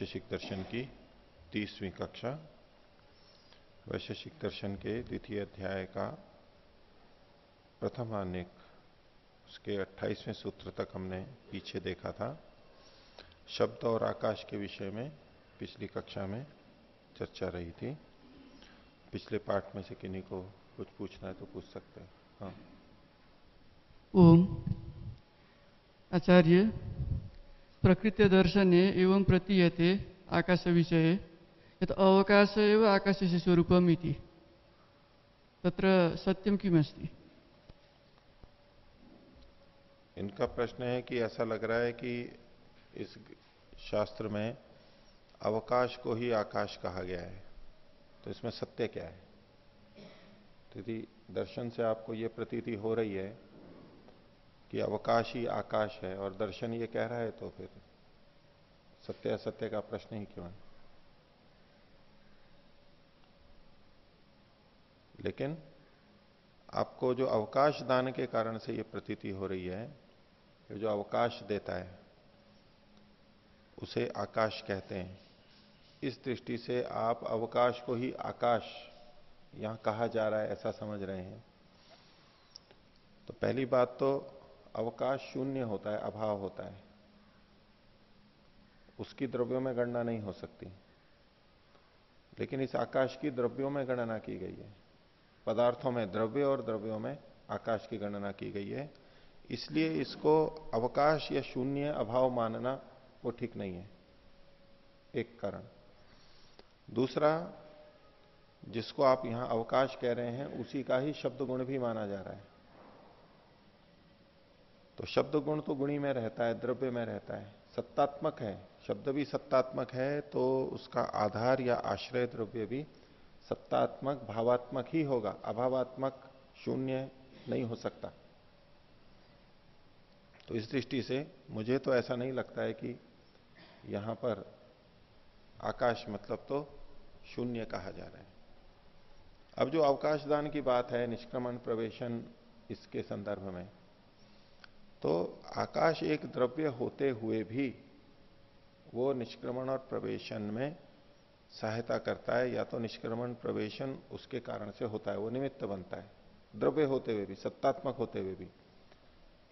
वैशेषिक दर्शन की तीसवीं कक्षा, वैशेषिक दर्शन के द्वितीय अध्याय का प्रथम अनेक उसके 28वें सूत्र तक हमने पीछे देखा था। शब्द और आकाश के विषय में पिछली कक्षा में चर्चा रही थी। पिछले पाठ में से किन्हीं को कुछ पूछना है तो पूछ सकते हैं। हाँ। ओम। आचार्य प्रकृति दर्शन एवं प्रतीयते आकाश विषय यत् अवकाश एव आकाशस्य स्वरूपम् इति। तत्र सत्यम किमस्ति? इनका प्रश्न है कि ऐसा लग रहा है कि इस शास्त्र में अवकाश को ही आकाश कहा गया है। तो इसमें सत्य क्या है? यदि दर्शन से आपको ये प्रतीति हो रही है कि अवकाश ही आकाश है और दर्शन ये कह रहा है तो फिर सत्य असत्य का प्रश्न ही क्यों है? लेकिन आपको जो अवकाश दान के कारण से ये प्रतीति हो रही है जो अवकाश देता है, उसे आकाश कहते हैं। इस दृष्टि से आप अवकाश को ही आकाश यहाँ कहा जा रहा है, ऐसा समझ रहे हैं। तो पहली बात तो अवकाश शून्य होता है, अभाव होता है। उसकी द्रव्यों में गणना नहीं हो सकती। लेकिन इस आकाश की द्रव्यों में गणना की गई है। पदार्थों में द्रव्य और द्रव्यों में आकाश की गणना की गई है। इसलिए इसको अवकाश या शून्य अभाव मानना वो ठीक नहीं है। एक कारण। दूसरा, जिसको आप यहाँ अवकाश कह रहे हैं, उसी का ही शब्द गुण भी माना जा रहा है। तो शब्द गुण तो गुणी में रहता है, द्रव्य में रहता है। सत्तात्मक है, शब्द भी सत्तात्मक है तो उसका आधार या आश्रय द्रव्य भी सत्तात्मक, भावात्मक ही होगा। अभावात्मक शून्य नहीं हो सकता। तो इस दृष्टि से मुझे तो ऐसा नहीं लगता है कि यहाँ पर आकाश मतलब तो शून्य कहा जा रहा है। अब जो अवकाश दान की बात है, निष्क्रमण, प्रवेशन, इसके संदर्भ में तो आकाश एक द्रव्य होते हुए भी वो निष्क्रमण और प्रवेशन में सहायता करता है, या तो निष्क्रमण, प्रवेशन उसके कारण से होता है, वो निमित्त बनता है। द्रव्य होते हुए भी, सत्तात्मक होते हुए भी,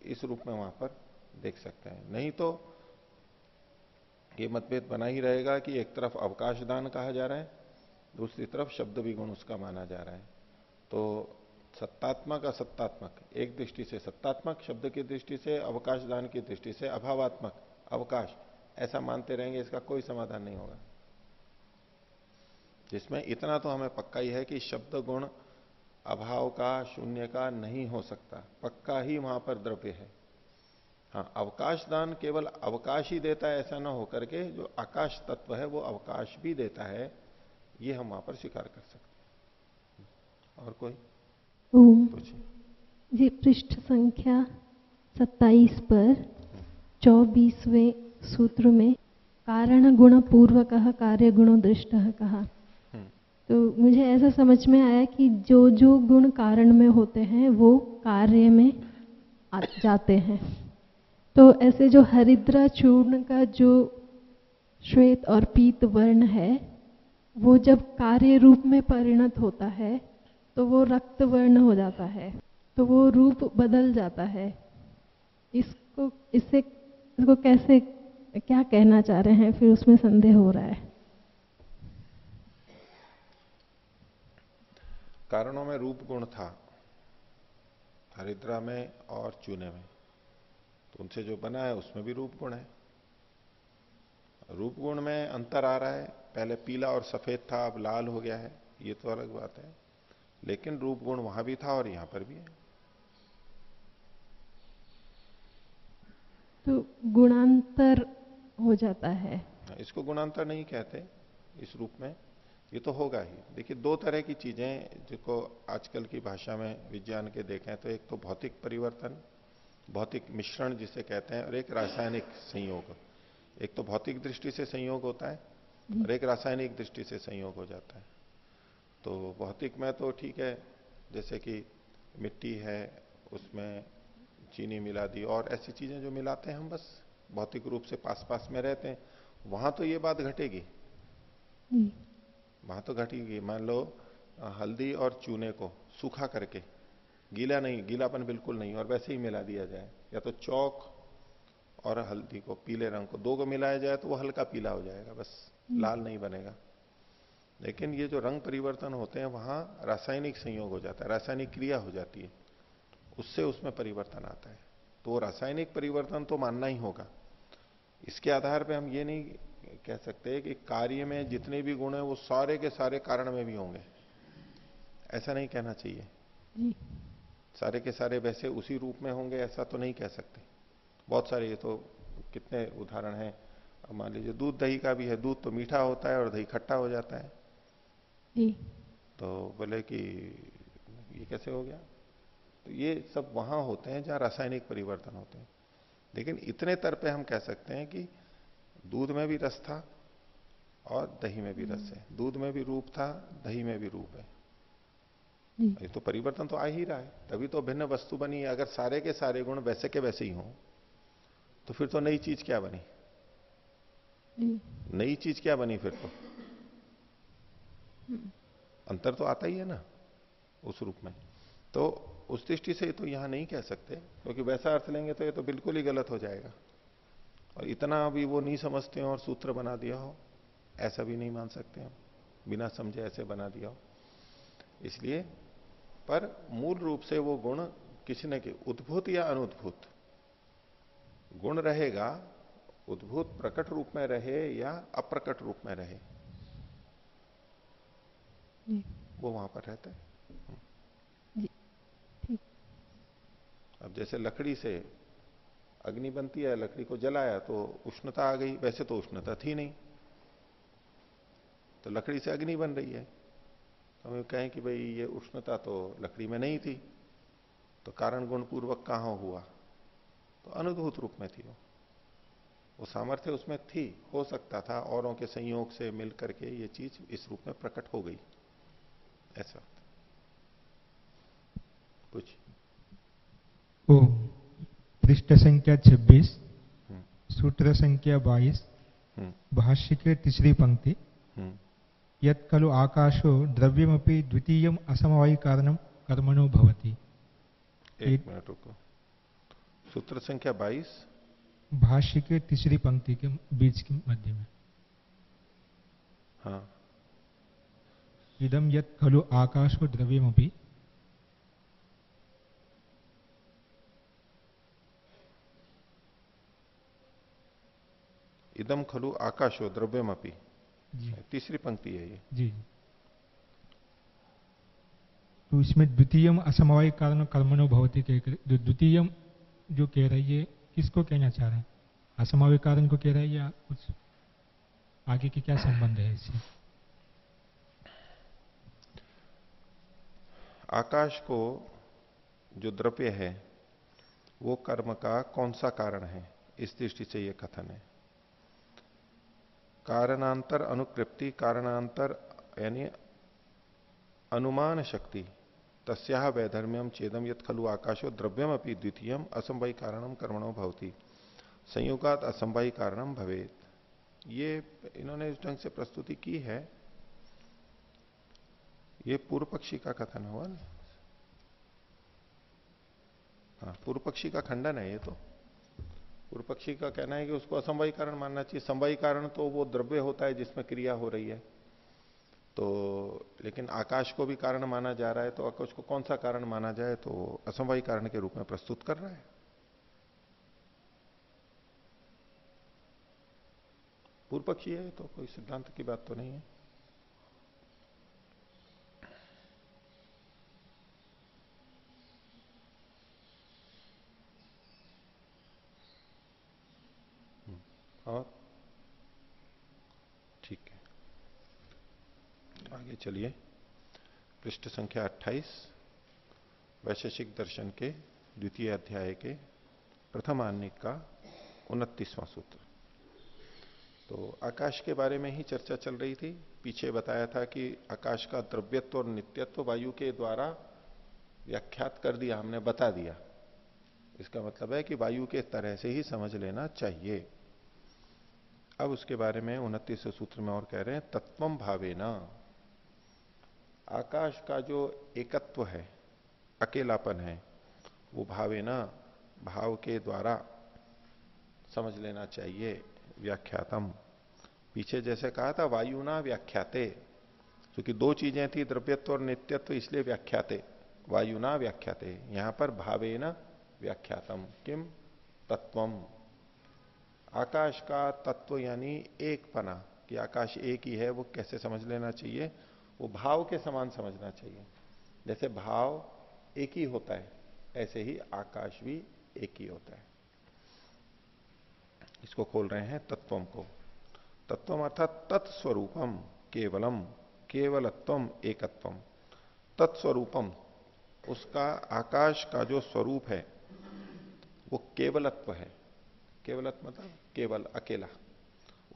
इस रूप में वहाँ पर देख सकते हैं। नहीं तो ये मतभेद बना ही रहेगा कि एक तरफ़ अवकाश दान कहा जा रहा है, दूसरी तरफ़ शब्द भी गुण उसका माना जा रहा है। तो सत्तात्मक, असत्तात्मक। एक दृष्टि से सत्तात्मक, शब्द की दृष्टि से, अवकाश दान की दृष्टि से अभावात्मक, अवकाश। ऐसा मानते रहेंगे, इसका कोई समाधान नहीं होगा। जिसमें इतना तो हमें पक्का ही है कि शब्द गुण अभाव का, शून्य का नहीं हो सकता। पक्का ही वहाँ पर द्रव्य है। हाँ अवकाश दान केवल अवकाश ही देता है, ऐसा ना होकर के जो आकाश तत्व है, वो अवकाश भी देता है, ये हम वहाँ पर स्वीकार कर सकते हैं। और कोई? जी पृष्ठ संख्या 27 पर चौबीसवें सूत्र में कारण गुण पूर्वक कार्य गुण दृष्ट कहा। हम्म। तो मुझे ऐसा समझ में आया कि जो जो गुण कारण में होते हैं वो कार्य में आ जाते हैं। तो ऐसे जो हरिद्रा चूर्ण का जो श्वेत और पीत वर्ण है वो जब कार्य रूप में परिणत होता है तो वो रक्त वर्ण हो जाता है तो वो रूप बदल जाता है। इसको इससे इसको कैसे, क्या कहना चाह रहे हैं? फिर उसमें संदेह हो रहा है। कारणों में रूप गुण था, हरिद्रा में और चूने में। तो उनसे जो बना है, उसमें भी रूप गुण है। रूप गुण में अंतर आ रहा है, पहले पीला और सफ़ेद था, अब लाल हो गया है, ये तो अलग बात है। लेकिन रूप गुण वहाँ भी था और यहाँ पर भी है। तो गुणांतर हो जाता है। हाँ, इसको गुणांतर नहीं कहते इस रूप में। ये तो होगा ही। देखिए दो तरह की चीज़ें जिसको आजकल की भाषा में विज्ञान के देखें तो एक तो भौतिक परिवर्तन भौतिक मिश्रण जिसे कहते हैं और एक रासायनिक संयोग। एक तो भौतिक दृष्टि से संयोग होता है और एक रासायनिक दृष्टि से संयोग हो जाता है। तो भौतिक में तो ठीक है जैसे कि मिट्टी है उसमें चीनी मिला दी और ऐसी चीज़ें जो मिलाते हैं हम बस भौतिक रूप से पास पास में रहते हैं वहाँ तो ये बात घटेगी। वहाँ तो घटेगी मान लो हल्दी और चूने को सूखा करके गीला नहीं गीलापन बिल्कुल नहीं और वैसे ही मिला दिया जाए या तो चौक और हल्दी को पीले रंग को दो को मिलाया जाए तो वो हल्का पीला हो जाएगा बस लाल नहीं बनेगा। लेकिन ये जो रंग परिवर्तन होते हैं वहाँ रासायनिक संयोग हो जाता है रासायनिक क्रिया हो जाती है। उससे उसमें परिवर्तन आता है। तो रासायनिक परिवर्तन तो मानना ही होगा। इसके आधार पर हम ये नहीं कह सकते कि कार्य में जितने भी गुण है वो सारे के सारे कारण में भी होंगे। ऐसा नहीं कहना चाहिए। सारे के सारे वैसे उसी रूप में होंगे ऐसा तो नहीं कह सकते। बहुत सारे ये तो कितने उदाहरण हैं। मान लीजिए दूध दही का भी है दूध तो मीठा होता है और दही खट्टा हो जाता है। जी। तो बोले कि ये कैसे हो गया? तो ये सब वहाँ होते हैं जहाँ रासायनिक परिवर्तन होते हैं। लेकिन इतने तर पे हम कह सकते हैं कि दूध में भी रस था और दही में भी रस है। दूध में भी रूप था दही में भी रूप है। ये तो परिवर्तन तो आ ही रहा है। तभी तो भिन्न वस्तु बनी है। अगर सारे के सारे गुण वैसे के वैसे ही हों तो फिर तो नई चीज़ क्या बनी? नई चीज़ क्या बनी फिर तो? अंतर तो आता ही है ना, उस रूप में। तो उस दृष्टि से तो यहाँ नहीं कह सकते, क्योंकि वैसा अर्थ लेंगे तो ये तो बिल्कुल ही गलत हो जाएगा। और इतना भी वो नहीं समझते हो और सूत्र बना दिया हो, ऐसा भी नहीं मान सकते हम बिना समझे ऐसे बना दिया हो। इसलिए पर मूल रूप से वो गुण किसी न कि, उद्भूत या अनुद्भूत, गुण रहेगा, उद्भूत प्रकट रूप में रहे या अप्रकट रूप में रहे। वो वहाँ पर रहता है। अब जैसे लकड़ी से अग्नि बनती है लकड़ी को जलाया तो उष्णता आ गई वैसे तो उष्णता थी नहीं। तो लकड़ी से अग्नि बन रही है। तो हम कहें कि भाई ये उष्णता तो लकड़ी में नहीं थी तो कारण गुण पूर्वक कहाँ हुआ? तो अनुभूत रूप में थी वो। वो सामर्थ्य उसमें थी हो सकता था औरों के संयोग से मिल करके ये चीज़ इस रूप में प्रकट हो गई। ऐसा कुछ ओ पृष्ठ संख्या 26 हम्म। सूत्र संख्या 22 हम्म। भाष्य के तीसरी पंक्ति। हम्म। यत खलु आकाशो द्रव्यमपि द्वितीय असमवायी कारण कर्मणो भवती। एक मिनट रुको। सूत्र संख्या 22 भाष्य के तीसरी पंक्ति के बीच के मध्य में। हाँ। इदम यत खलु आकाशो द्रव्यमपि इदम खलु आकाशो द्रव्यमपि। तीसरी पंक्ति है ये। जी। तो इसमें द्वितीय असमवाय कारण कर्मणो भवती कह जो द्वितीय जो कह रही है किसको कहना चाह रहे हैं? असमवाय कारण को कह रहा है या कुछ आगे के क्या संबंध है इससे? आकाश को जो द्रव्य है, वो कर्म का कौन सा कारण है? इस दृष्टि से यह कथन है। कारणांतर अनुकृप्ति, कारणांतर यानी अनुमान शक्ति, तस्या वैधर्म्यम चेदम यद खलु आकाशो द्रव्यम अपनी द्वितीय असंभवी कारणम कर्मणो भवती। संयोगात असंभवी कारणम भवेत। ये, इन्होंने इस ढंग से प्रस्तुति की है ये पूर्व पक्षी का कथन हुआ ना? हाँ पूर्व पक्षी का खंडन है ये तो। पूर्व पक्षी का कहना है कि उसको असंभवी कारण मानना चाहिए। संभवी कारण तो वो द्रव्य होता है जिसमें क्रिया हो रही है। तो लेकिन आकाश को भी कारण माना जा रहा है तो आकाश को कौन सा कारण माना जाए तो असंभवी कारण के रूप में प्रस्तुत कर रहा है। पूर्व पक्षी है तो कोई सिद्धांत की बात तो नहीं है। और ठीक है। आगे चलिए। पृष्ठ संख्या 28 वैशेषिक दर्शन के द्वितीय अध्याय के प्रथम आने का उनतीसवां सूत्र। तो आकाश के बारे में ही चर्चा चल रही थी। पीछे बताया था कि आकाश का द्रव्यत्व और नित्यत्व वायु के द्वारा व्याख्यात कर दिया, हमने बता दिया। इसका मतलब है कि वायु के तरह से ही समझ लेना चाहिए। अब उसके बारे में उनतीस सूत्र में और कह रहे हैं तत्वम भावे न आकाश का जो एकत्व है, अकेलापन है, वो भावे न भाव के द्वारा समझ लेना चाहिए, व्याख्यातम। पीछे जैसे कहा था, वायुना व्याख्याते, क्योंकि दो चीज़ें थी, द्रव्यत्व और नित्यत्व, इसलिए व्याख्याते। वायुना व्याख्याते, यहाँ पर भावे न व्याख्यातम। किम? तत्वम आकाश का तत्व यानी एक पना, कि आकाश एक ही है, वो कैसे समझ लेना चाहिए? वो भाव के समान समझना चाहिए। जैसे भाव एक ही होता है, ऐसे ही आकाश भी एक ही होता है। इसको खोल रहे हैं तत्वम को। तत्वम अर्थात तत्स्वरूपम, केवलम, केवलत्वम, एकत्वम। तत्स्वरूपम, उसका आकाश का जो स्वरूप है, वो केवलत्व है। केवलत्व मतलब केवल अकेला।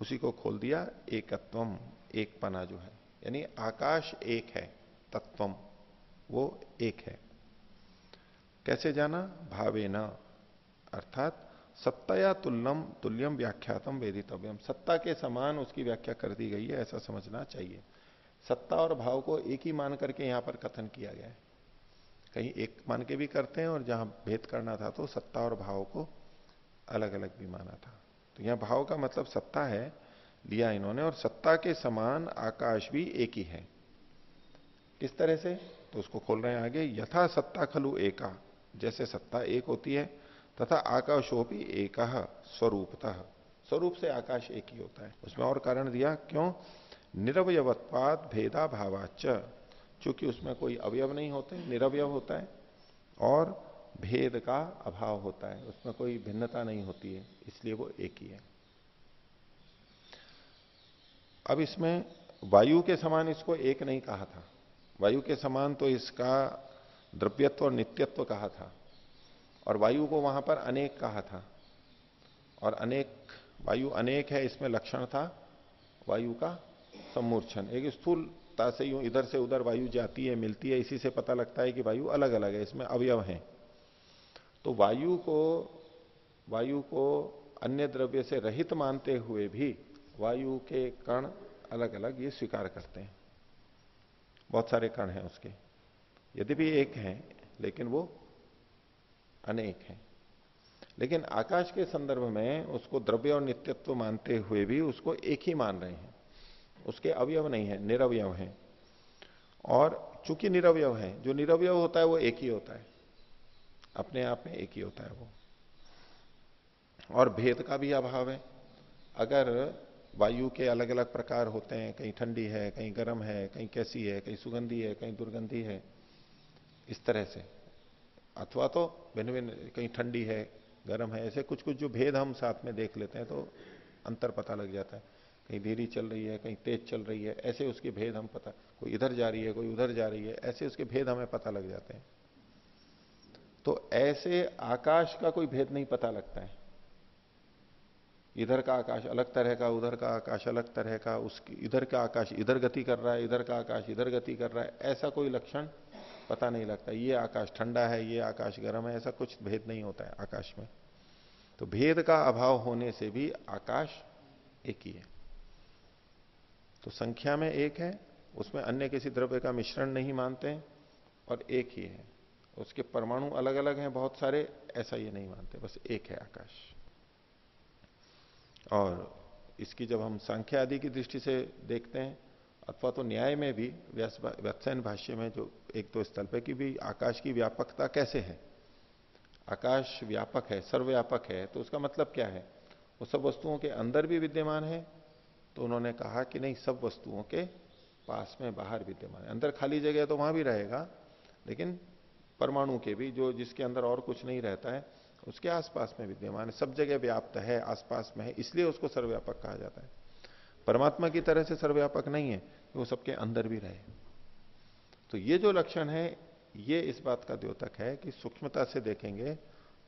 उसी को खोल दिया, एकत्वम, एक पना जो है। यानी आकाश एक है, तत्वम, वो एक है। कैसे जाना? भावे न अर्थात सत्ता तुल्यम तुल्यम व्याख्यातम वेदितव्यम। सत्ता के समान उसकी व्याख्या कर दी गई है, ऐसा समझना चाहिए। सत्ता और भाव को एक ही मान करके यहाँ पर कथन किया गया है। कहीं एक मान के भी करते हैं और जहाँ भेद करना था तो सत्ता और भाव को अलग अलग भी माना था। तो यहाँ भाव का मतलब सत्ता है, लिया इन्होंने और सत्ता के समान आकाश भी एक ही है। किस तरह से? तो उसको खोल रहे हैं आगे, यथा सत्ता खलु एका, जैसे सत्ता एक होती है, तथा आकाशो भी एक, स्वरूपतः। स्वरूप से आकाश एक ही होता है। उसमें और कारण दिया, क्यों? निरवयवत्वाद भेदा भावाच चूँकि उसमें कोई अवयव नहीं होते, निरवयव होता है, और भेद का अभाव होता है, उसमें कोई भिन्नता नहीं होती है, इसलिए वो एक ही है। अब इसमें वायु के समान इसको एक नहीं कहा था। वायु के समान तो इसका द्रव्यत्व और नित्यत्व कहा था, और वायु को वहाँ पर अनेक कहा था, और अनेक, वायु अनेक है, इसमें लक्षण था, वायु का सम्मूर्छन। एक स्थूलता से यूँ इधर से उधर वायु जाती है, मिलती है, इसी से पता लगता है कि वायु अलग अलग है, इसमें अवयव है। तो वायु को वायु को अन्य द्रव्य से रहित मानते हुए भी वायु के कण अलग अलग ये स्वीकार करते हैं। बहुत सारे कण हैं उसके। यदि भी एक हैं, लेकिन वो अनेक हैं। लेकिन आकाश के संदर्भ में उसको द्रव्य और नित्यत्व मानते हुए भी उसको एक ही मान रहे हैं। उसके अवयव नहीं है, निरवयव है। और चूँकि निरवयव है, जो निरवयव होता है वो एक ही होता है। अपने आप में एक ही होता है वो। और भेद का भी अभाव है। अगर वायु के अलग अलग प्रकार होते हैं, कहीं ठंडी है, कहीं गर्म है, कहीं कैसी है, कहीं सुगंधी है, कहीं दुर्गंधी है, इस तरह से। अथवा तो भिन्न भिन्न कहीं ठंडी है, गर्म है, ऐसे कुछ कुछ जो भेद हम साथ में देख लेते हैं तो अंतर पता लग जाता है। कहीं धीरी चल रही है, कहीं तेज चल रही है, ऐसे उसके भेद हम पता, कोई इधर जा रही है, कोई उधर जा रही है, ऐसे उसके भेद हमें पता लग जाते हैं। तो ऐसे आकाश का कोई भेद नहीं, पता लगता है। इधर का आकाश अलग तरह का, उधर का आकाश अलग तरह का, उसकी, इधर का आकाश इधर गति कर रहा है, इधर का आकाश इधर गति कर रहा है, ऐसा कोई लक्षण पता नहीं लगता। ये आकाश ठंडा है, ये आकाश गर्म है, ऐसा कुछ भेद नहीं होता है आकाश में। तो भेद का अभाव होने से भी आकाश एक ही है। तो संख्या में एक है, उसमें अन्य किसी द्रव्य का मिश्रण नहीं मानते और एक ही है। उसके परमाणु अलग अलग हैं, बहुत सारे, ऐसा ये नहीं मानते, बस एक है आकाश। और इसकी जब हम संख्या आदि की दृष्टि से देखते हैं, अथवा तो न्याय में भी व्याख्यान भाष्य में जो एक दो स्थल पे कि भी आकाश की व्यापकता कैसे है? आकाश व्यापक है, सर्वव्यापक है तो उसका मतलब क्या है? वो सब वस्तुओं के अंदर भी विद्यमान है तो उन्होंने कहा कि नहीं, सब वस्तुओं के पास में बाहर विद्यमान है। अंदर खाली जगह तो वहाँ भी रहेगा, लेकिन परमाणु के भी, जो जिसके अंदर और कुछ नहीं रहता है, उसके आसपास में विद्यमान है। सब जगह व्याप्त है, आसपास में है, इसलिए उसको सर्वव्यापक कहा जाता है। परमात्मा की तरह से सर्वव्यापक नहीं है वो सबके अंदर भी रहे। तो ये जो लक्षण है, ये इस बात का द्योतक है कि सूक्ष्मता से देखेंगे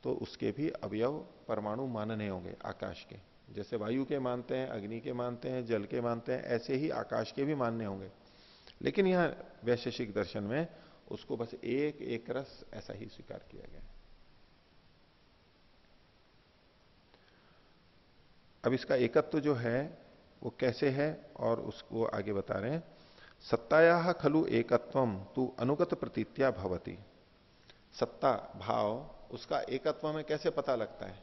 तो उसके भी अवयव परमाणु मानने होंगे, आकाश के। जैसे वायु के मानते हैं, अग्नि के मानते हैं, जल के मानते हैं, ऐसे ही आकाश के भी मानने होंगे। लेकिन यहाँ वैशेषिक दर्शन में उसको बस एक एक रस ऐसा ही स्वीकार किया गया। अब इसका एकत्व जो है, वो कैसे है और उसको आगे बता रहे हैं। सत्ताया खलु एकत्व, तू अनुगत प्रतीत्या भवती। सत्ता, भाव, उसका एकत्व में कैसे पता लगता है?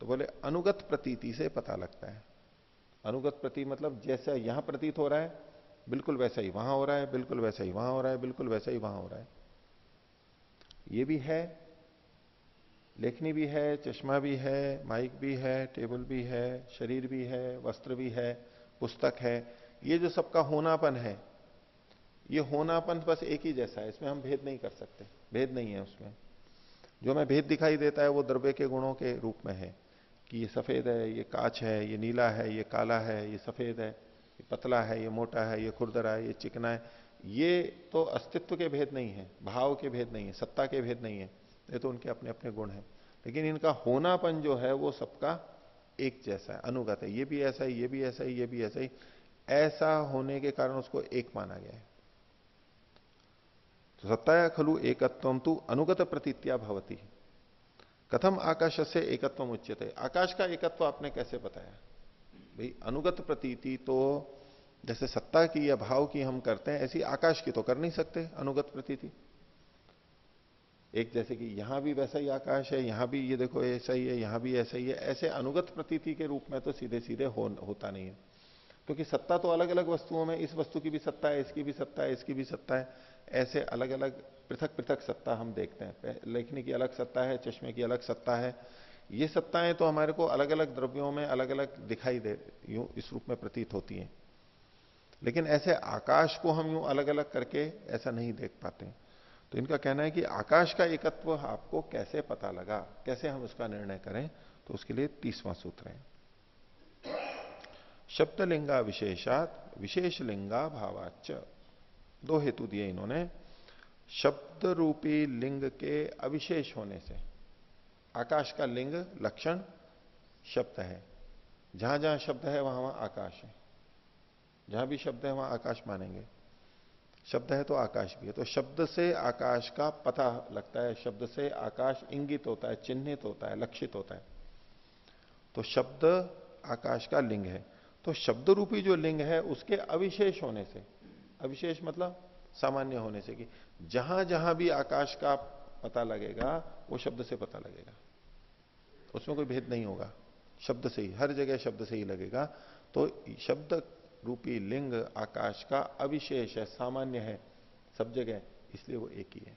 तो बोले, अनुगत प्रतीति से पता लगता है। अनुगत प्रति मतलब जैसा यहाँ प्रतीत हो रहा है बिल्कुल वैसा ही वहाँ हो रहा है, बिल्कुल वैसा ही वहाँ हो रहा है, बिल्कुल वैसा ही वहाँ हो रहा है। ये भी है, लेखनी भी है, चश्मा भी है, माइक भी है, टेबल भी है, शरीर भी है, वस्त्र भी है, पुस्तक है। ये जो सबका होनापन है, ये होनापन बस एक ही जैसा है, इसमें हम भेद नहीं कर सकते, भेद नहीं है उसमें। जो हमें भेद दिखाई देता है, वो द्रव्य के गुणों के रूप में है, कि ये सफ़ेद है, ये काच है, ये नीला है, ये काला है, ये सफ़ेद है। पतला है, ये मोटा है, ये खुरदरा है, ये चिकना है। ये तो अस्तित्व के भेद नहीं है, भाव के भेद नहीं है, सत्ता के भेद नहीं है। ये तो उनके अपने अपने गुण है। लेकिन इनका होनापन जो है, वो सबका एक जैसा है, अनुगत है। ये भी ऐसा ही, ये भी ऐसा ही, ये भी ऐसा ही। ऐसा होने के कारण उसको एक माना गया है। तो सत्ताया खलु एकत्व तो अनुगत प्रतीत्या भवती। कथम आकाश से एकत्व उच्चते आकाश का एकत्व आपने कैसे बताया? भाई अनुगत प्रतीति तो जैसे सत्ता की या भाव की हम करते हैं ऐसी आकाश की तो कर नहीं सकते अनुगत प्रतीति। एक जैसे कि यहाँ भी वैसा ही आकाश है यहाँ भी ये देखो ऐसा ही है यहाँ भी ऐसा ही है ऐसे अनुगत प्रतीति के रूप में तो सीधे सीधे हो, होता नहीं है। क्योंकि तो सत्ता तो अलग अलग वस्तुओं में इस वस्तु की भी सत्ता है इसकी भी सत्ता है इसकी भी सत्ता है ऐसे अलग अलग पृथक पृथक सत्ता हम देखते हैं। लेखनी की अलग सत्ता है चश्मे की अलग सत्ता है ये सत्ताएँ तो हमारे को अलग अलग द्रव्यों में अलग अलग दिखाई दे, यूँ इस रूप में प्रतीत होती हैं। लेकिन ऐसे आकाश को हम यूँ अलग अलग करके ऐसा नहीं देख पाते तो इनका कहना है कि आकाश का एकत्व आपको कैसे पता लगा? कैसे हम उसका निर्णय करें? तो उसके लिए तीसवां सूत्र है। शब्द लिंगा विशेषात विशेष लिंगा भावाच दो हेतु दिए इन्होंने। शब्द रूपी लिंग के अविशेष होने से। आकाश का लिंग, लक्षण, शब्द है। जहाँ जहाँ शब्द है, वहाँ वहाँ आकाश है। जहाँ भी शब्द है, वहाँ आकाश मानेंगे। शब्द है तो आकाश भी है। तो शब्द से आकाश का पता लगता है। शब्द से आकाश इंगित होता है, चिन्हित होता है, लक्षित होता है। तो शब्द आकाश का लिंग है। तो शब्द रूपी जो लिंग है, उसके अविशेष होने से, अविशेष मतलब सामान्य होने से कि जहाँ जहाँ भी आकाश का पता लगेगा, वो शब्द से पता लगेगा। उसमें कोई भेद नहीं होगा। शब्द से ही, हर जगह शब्द से ही लगेगा। तो शब्द रूपी लिंग, आकाश का अविशेष है, सामान्य है, सब जगह, इसलिए वो एक ही है।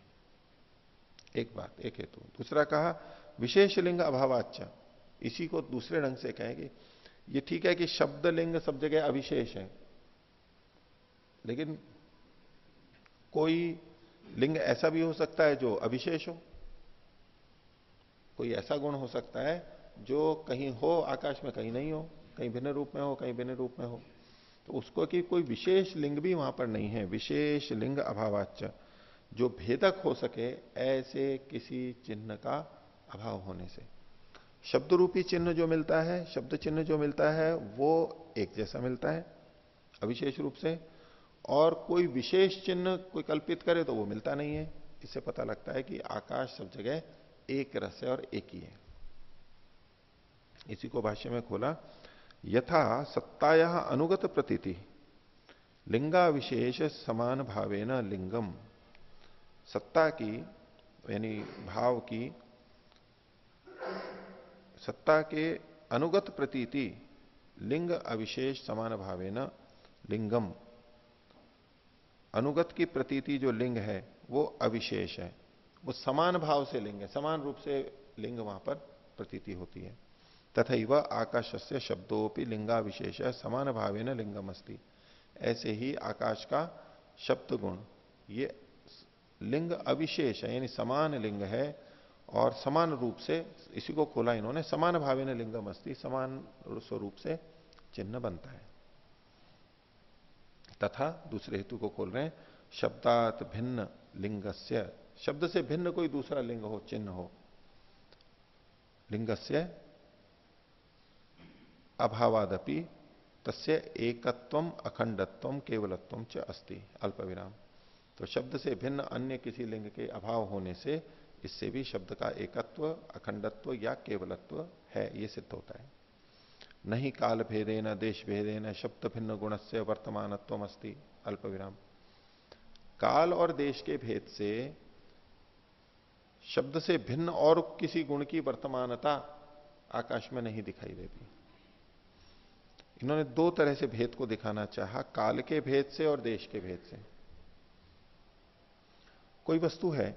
एक बात, एक हेतु। दूसरा कहा, विशेष लिंग अभावाच्य इसी को दूसरे ढंग से कहेंगे ये ठीक है कि शब्द लिंग सब जगह अविशेष है, लेकिन कोई लिंग ऐसा भी हो सकता है जो अविशेष हो। कोई ऐसा गुण हो सकता है जो कहीं हो, आकाश में कहीं नहीं हो, कहीं भिन्न रूप में हो, कहीं भिन्न रूप में हो। तो उसको कि कोई विशेष लिंग भी वहाँ पर नहीं है, विशेष लिंग अभावाच्य जो भेदक हो सके, ऐसे किसी चिन्ह का अभाव होने से। शब्द रूपी चिन्ह जो मिलता है, शब्द चिन्ह जो मिलता है, वो एक जैसा मिलता है, अविशेष रूप से। और कोई विशेष चिन्ह कोई कल्पित करे तो वो मिलता नहीं है। इससे पता लगता है कि आकाश सब जगह एक रस है और एक ही है। इसी को भाष्य में खोला, यथा सत्ताया अनुगत प्रतीति लिंगा विशेष समान भावे न लिंगम। सत्ता की, यानी भाव की, सत्ता के अनुगत प्रतीति, लिंग अविशेष समान भावे न लिंगम। अनुगत की प्रतीति जो लिंग है, वो अविशेष है। वो समान भाव से लिंग है, समान रूप से लिंग वहाँ पर प्रतीति होती है। तथा वह आकाश से शब्दोपि लिंगा विशेष समान भावे न लिंगम अस्ति ऐसे ही आकाश का शब्द गुण ये लिंग अविशेष है, यानी समान लिंग है, और समान रूप से इसी को खोला इन्होंने, समान भावे न लिंगम अस्ति समान स्वरूप से चिन्ह बनता है। तथा दूसरे हेतु को खोल रहे हैं, शब्दात भिन्न लिंगस्य शब्द से भिन्न कोई दूसरा लिंग हो, चिन्ह हो। लिंगस्य अभावादपि तस्य एकत्व अखंडत्व केवलत्व च अस्ति अल्प विराम तो शब्द से भिन्न अन्य किसी लिंग के अभाव होने से इससे भी शब्द का एकत्व अखंडत्व या केवलत्व है, ये सिद्ध होता है। नहीं काल भेदे न देश भेदे न शब्द भिन्न गुण से वर्तमानत्व अस्ति अल्प विराम काल और देश के भेद से शब्द से भिन्न और किसी गुण की वर्तमानता आकाश में नहीं दिखाई देती। इन्होंने दो तरह से भेद को दिखाना चाहा काल के भेद से और देश के भेद से। कोई वस्तु है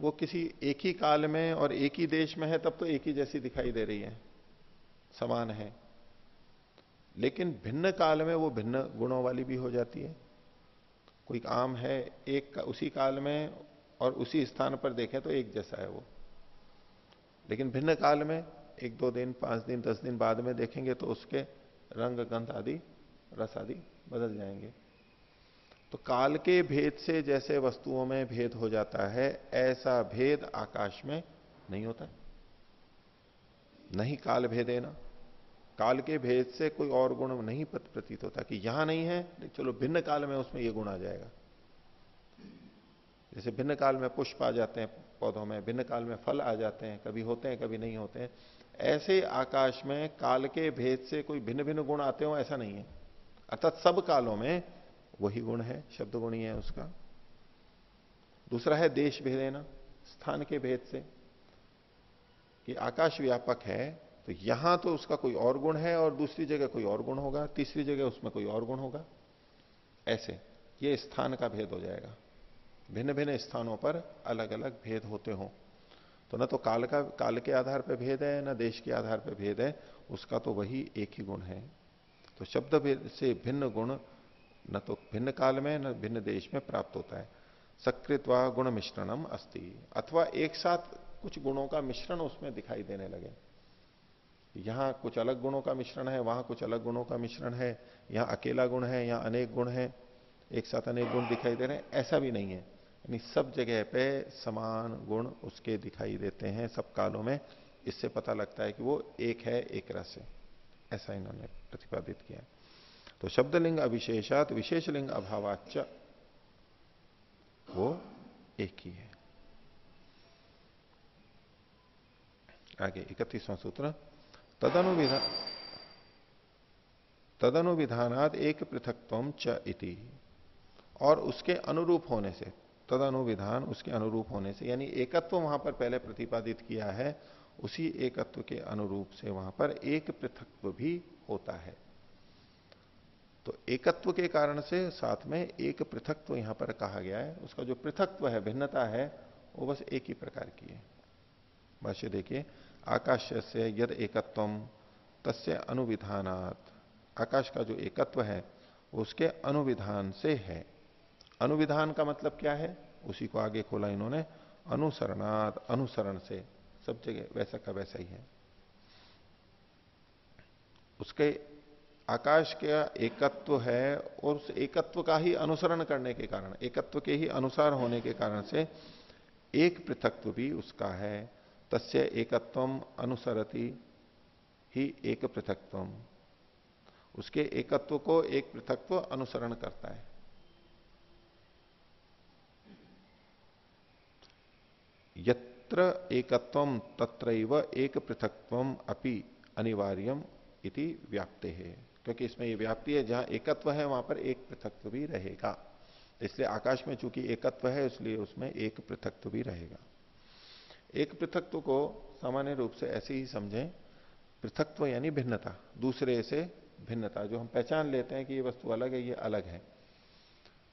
वो किसी एक ही काल में और एक ही देश में है तब तो एक ही जैसी दिखाई दे रही है समान है। लेकिन भिन्न काल में वो भिन्न गुणों वाली भी हो जाती है। कोई आम है एक का, उसी काल में और उसी स्थान पर देखें तो एक जैसा है वो। लेकिन भिन्न काल में एक दो दिन, पाँच दिन, दस दिन बाद में देखेंगे तो उसके रंग, गंध आदि, रस आदि बदल जाएँगे। तो काल के भेद से जैसे वस्तुओं में भेद हो जाता है, ऐसा भेद आकाश में नहीं होता। नहीं काल भेदे ना। काल के भेद से कोई और गुण नहीं प्रतीत होता कि यहाँ नहीं है। चलो भिन्न काल में उसमें यह गुण आ जाएगा। जैसे भिन्न काल में पुष्प आ जाते हैं पौधों में, भिन्न काल में फल आ जाते हैं, कभी होते हैं, कभी नहीं होते हैं। ऐसे आकाश में काल के भेद से कोई भिन्न भिन्न गुण आते हो, ऐसा नहीं है। अर्थात सब कालों में वही गुण है, शब्द गुण ही है उसका। दूसरा है देश भेदेना स्थान के भेद से। कि आकाश व्यापक है तो यहाँ तो उसका कोई और गुण है और दूसरी जगह कोई और गुण होगा, तीसरी जगह उसमें कोई और गुण होगा। ऐसे, ये स्थान का भेद हो जाएगा। भिन्न भिन्न स्थानों पर अलग अलग भेद होते हो। तो न तो काल का, काल के आधार पर भेद है, न देश के आधार पर भेद है, उसका तो वही एक ही गुण है। तो शब्द से भिन्न गुण न तो भिन्न काल में, न भिन्न देश में प्राप्त होता है। सकृत व गुण मिश्रणम अस्ति। अथवा एक साथ कुछ गुणों का मिश्रण उसमें दिखाई देने लगे। यहाँ कुछ अलग गुणों का मिश्रण है, वहाँ कुछ अलग गुणों का मिश्रण है, यहाँ अकेला गुण है, यहाँ अनेक गुण है, एक साथ अनेक गुण दिखाई दे रहे हैं, ऐसा भी नहीं है। यानी सब जगह पे समान गुण उसके दिखाई देते हैं, सब कालों में। इससे पता लगता है कि वो एक है, एक रस है। ऐसा इन्होंने प्रतिपादित किया तो शब्दलिंग अविशेषात विशेष लिंग अभावाच वो एक ही है। आगे इकतीसवां सूत्र तदनुविधान तदनुविधानात एक पृथकत्व च इति। और उसके अनुरूप होने से तदनुविधान उसके अनुरूप होने से, यानी एकत्व वहाँ पर पहले प्रतिपादित किया है, उसी एकत्व के अनुरूप से वहाँ पर एक पृथकत्व भी होता है। तो एकत्व के कारण से साथ में एक पृथक्व यहाँ पर कहा गया है। उसका जो पृथकत्व है, भिन्नता है, वो बस एक ही प्रकार की है। भाष्य देखिए आकाश से यद एकत्व, तस्य अनुविधानात। आकाश का जो एकत्व है उसके अनुविधान से है। अनुविधान का मतलब क्या है? उसी को आगे खोला इन्होंने। अनुसरणात, अनुसरण से। सब जगह वैसा का वैसा ही है। उसके आकाश का एकत्व है और उस एकत्व का ही अनुसरण करने के कारण, एकत्व के ही अनुसार होने के कारण से एक पृथकत्व भी उसका है। तस्य एकत्व अनुसरती ही एक पृथकत्व उसके एकत्व को एक पृथकत्व अनुसरण करता है। यत्र एकत्व तत्र एक पृथकत्व अपि अनिवार्यम इति व्याप्ते है। क्योंकि इसमें ये व्याप्ति है, जहाँ एकत्व है, वहाँ पर एक पृथकत्व भी रहेगा। इसलिए आकाश में चूँकि एकत्व है, इसलिए उसमें एक पृथकत्व भी रहेगा। एक पृथकत्व को सामान्य रूप से ऐसे ही समझें, पृथकत्व यानी भिन्नता, दूसरे से भिन्नता, जो हम पहचान लेते हैं कि ये वस्तु अलग है, ये अलग है।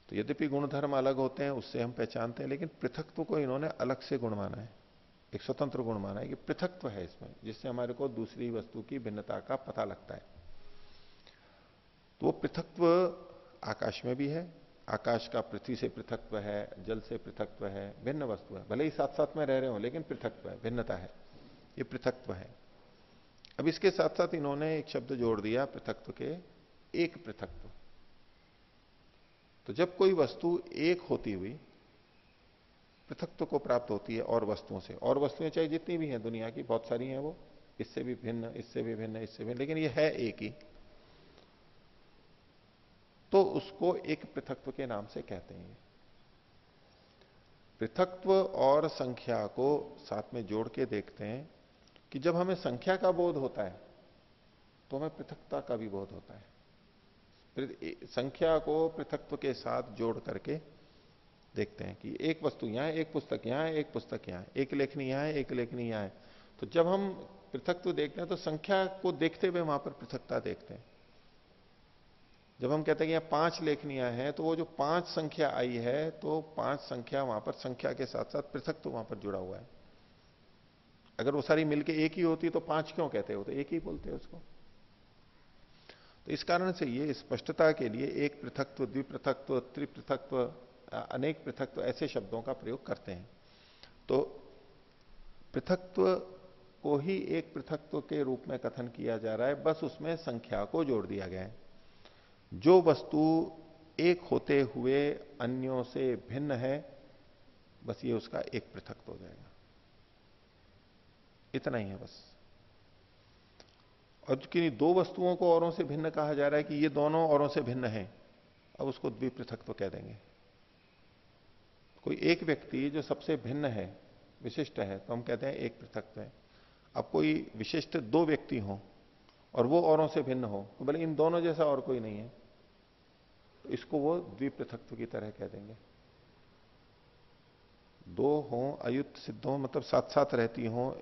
तो यद्यपि गुणधर्म अलग होते हैं, उससे हम पहचानते हैं, लेकिन पृथकत्व को इन्होंने अलग से गुण माना है। एक स्वतंत्र गुण माना है कि पृथकत्व है इसमें, जिससे हमारे को दूसरी वस्तु की भिन्नता का पता लगता है। तो वो पृथकत्व आकाश में भी है। आकाश का पृथ्वी से पृथकत्व है, जल से पृथकत्व है, भिन्न वस्तु है। भले ही साथ साथ में रह रहे हो, लेकिन पृथकत्व है, भिन्नता है। ये पृथकत्व है। अब इसके साथ साथ इन्होंने एक शब्द जोड़ दिया, पृथकत्व के एक पृथकत्व। तो जब कोई वस्तु एक होती हुई पृथकत्व को प्राप्त होती है और वस्तुओं से, और वस्तुएँ चाहे जितनी भी हैं दुनिया की, बहुत सारी हैं वो, इससे भी भिन्न, इससे भी भिन्न, इससे भी लेकिन ये है एक ही। तो उसको एक पृथकत्व के नाम से कहते हैं पृथकत्व और संख्या को साथ में जोड़ के देखते हैं कि जब हमें संख्या का बोध होता है तो हमें पृथकता का भी बोध होता है। संख्या को पृथकत्व के साथ जोड़ करके देखते हैं कि एक वस्तु यहाँ एक पुस्तक यहाँ एक पुस्तक यहाँ एक लेखनी यहाँ है, एक लेखनी यहाँ है। तो जब हम पृथकत्व देखते हैं तो संख्या को देखते हुए वहाँ पर पृथकता देखते हैं। जब हम कहते हैं कि यहाँ पाँच लेखनियाँ हैं तो वो जो पाँच संख्या आई है तो पाँच संख्या वहाँ पर, संख्या के साथ साथ पृथक तो वहाँ पर जुड़ा हुआ है। अगर वो सारी मिलके एक ही होती तो पाँच क्यों कहते हो तो एक ही बोलते हैं उसको। तो इस कारण से ये स्पष्टता के लिए एक पृथकत्व, द्विपृथकत्व, त्रिपृथकत्व अनेक पृथकत्व ऐसे शब्दों का प्रयोग करते हैं। तो पृथकत्व को ही एक पृथकत्व के रूप में कथन किया जा रहा है, बस उसमें संख्या को जोड़ दिया गया है। जो वस्तु एक होते हुए अन्यों से भिन्न है, बस ये उसका एक पृथक हो जाएगा। इतना ही है बस। और कि दो वस्तुओं को औरों से भिन्न कहा जा रहा है कि ये दोनों औरों से भिन्न है। अब उसको द्विपृथक तो कह देंगे। कोई एक व्यक्ति जो सबसे भिन्न है, विशिष्ट है तो हम कहते हैं एक पृथक है। अब कोई विशिष्ट दो व्यक्ति हो और वो औरों से भिन्न हो तो बोले इन दोनों जैसा और कोई नहीं है। तो इसको वो द्विपृथकत्व की तरह कह देंगे। दो हो, अयुत, सिद्ध हो मतलब साथ साथ रहती हो,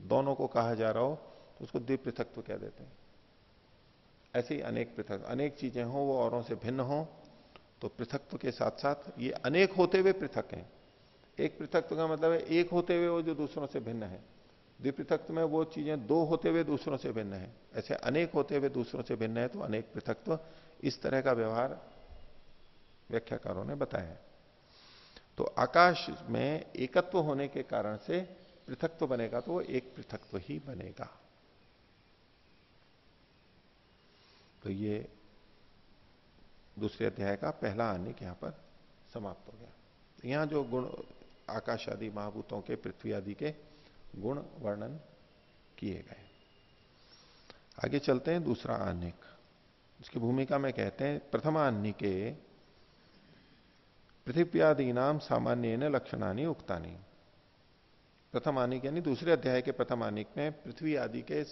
दोनों को कहा जा रहा हो तो उसको द्विपृथकत्व कह देते हैं। ऐसे ही अनेक पृथक, अनेक चीज़ें हों, वो औरों से भिन्न हो तो पृथकत्व के साथ साथ ये अनेक होते हुए पृथक हैं। एक पृथकत्व का मतलब है एक होते हुए वो जो दूसरों से भिन्न है। द्विपृथक में वो चीज़ें दो होते हुए दूसरों से भिन्न है। ऐसे अनेक होते हुए दूसरों से भिन्न है तो अनेक पृथकत्व इस तरह का व्यवहार व्याख्याकारों ने बताया है। तो आकाश में एकत्व होने के कारण से पृथकत्व बनेगा तो वो एक पृथकत्व ही बनेगा। तो ये दूसरे अध्याय का पहला आनिक यहाँ पर समाप्त हो गया। यहाँ जो गुण, आकाश आदि महाभूतों के, पृथ्वी आदि के गुण वर्णन किए गए। आगे चलते हैं दूसरा आनिक उसकी भूमिका में कहते हैं, प्रथम अन्य के पृथ्व्यादि नाम सामान्य लक्षणानी उक्तानी। प्रथम आनिक यानी दूसरे अध्याय के प्रथम आनिक में पृथ्वी आदि के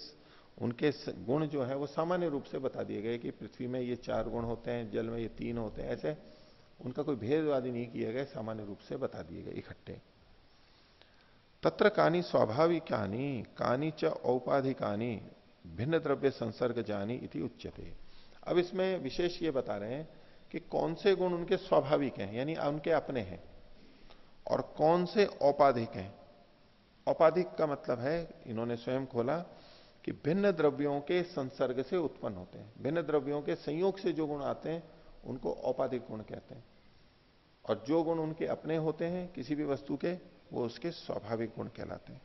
उनके गुण जो है वो सामान्य रूप से बता दिए गए कि पृथ्वी में ये चार गुण होते हैं, जल में ये तीन होते हैं, ऐसे उनका कोई भेदवादी नहीं किया गया सामान्य रूप से बता दिए गए, इकट्ठे। तत्र कानी स्वाभाविकानी, कानी च औपाधिकानी भिन्न द्रव्य संसर्ग जानी इति उच्चते अब इसमें विशेष ये बता रहे हैं कि कौन से गुण उनके स्वाभाविक हैं, यानी उनके अपने हैं, और कौन से औपाधिक हैं। औपाधिक का मतलब है, इन्होंने स्वयं खोला कि भिन्न द्रव्यों के संसर्ग से उत्पन्न होते हैं। भिन्न द्रव्यों के संयोग से जो गुण आते हैं, उनको औपाधिक गुण कहते हैं। और जो गुण उनके अपने होते हैं, किसी भी वस्तु के, वो उसके स्वाभाविक गुण कहलाते हैं।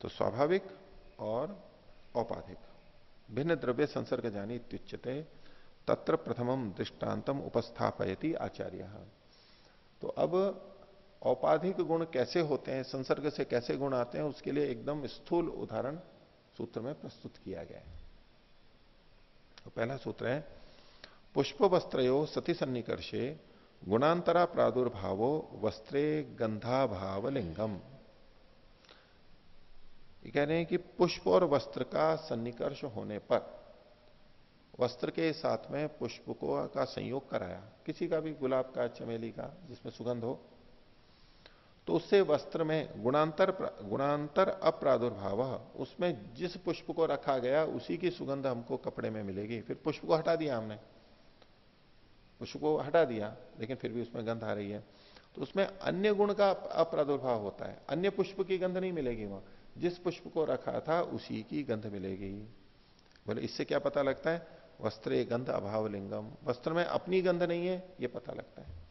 तो स्वाभाविक और औपाधिक। भिन्न द्रव्य संसर्ग जानी इत्युच्यते, तत्र प्रथमम दृष्टांतम उपस्थापयति आचार्य। तो अब औपाधिक गुण कैसे होते हैं, संसर्ग से कैसे गुण आते हैं, उसके लिए एकदम स्थूल उदाहरण सूत्र में प्रस्तुत किया गया है। तो पहला सूत्र है पुष्प वस्त्रो सती सन्निकर्षे गुणांतरा प्रादुर्भावो वस्त्रे गंधाभाव लिंगम कह रहे हैं कि पुष्प और वस्त्र का सन्निकर्ष होने पर, वस्त्र के साथ में पुष्प को का संयोग कराया। किसी का भी गुलाब का, चमेली का, जिसमें सुगंध हो तो उससे वस्त्र में गुणांतर गुणांतर अप्रादुर्भाव, उसमें जिस पुष्प को रखा गया, उसी की सुगंध हमको कपड़े में मिलेगी। फिर पुष्प को हटा दिया हमने। पुष्प को हटा दिया, लेकिन फिर भी उसमें गंध आ रही है। तो उसमें अन्य गुण का अप्रादुर्भाव होता है। अन्य पुष्प की गंध नहीं मिलेगी वहाँ। जिस पुष्प को रखा था, उसी की गंध मिलेगी। बोले, इससे क्या पता लगता है? वस्त्र गंध अभाव लिंगम वस्त्र में अपनी गंध नहीं है, ये पता लगता है।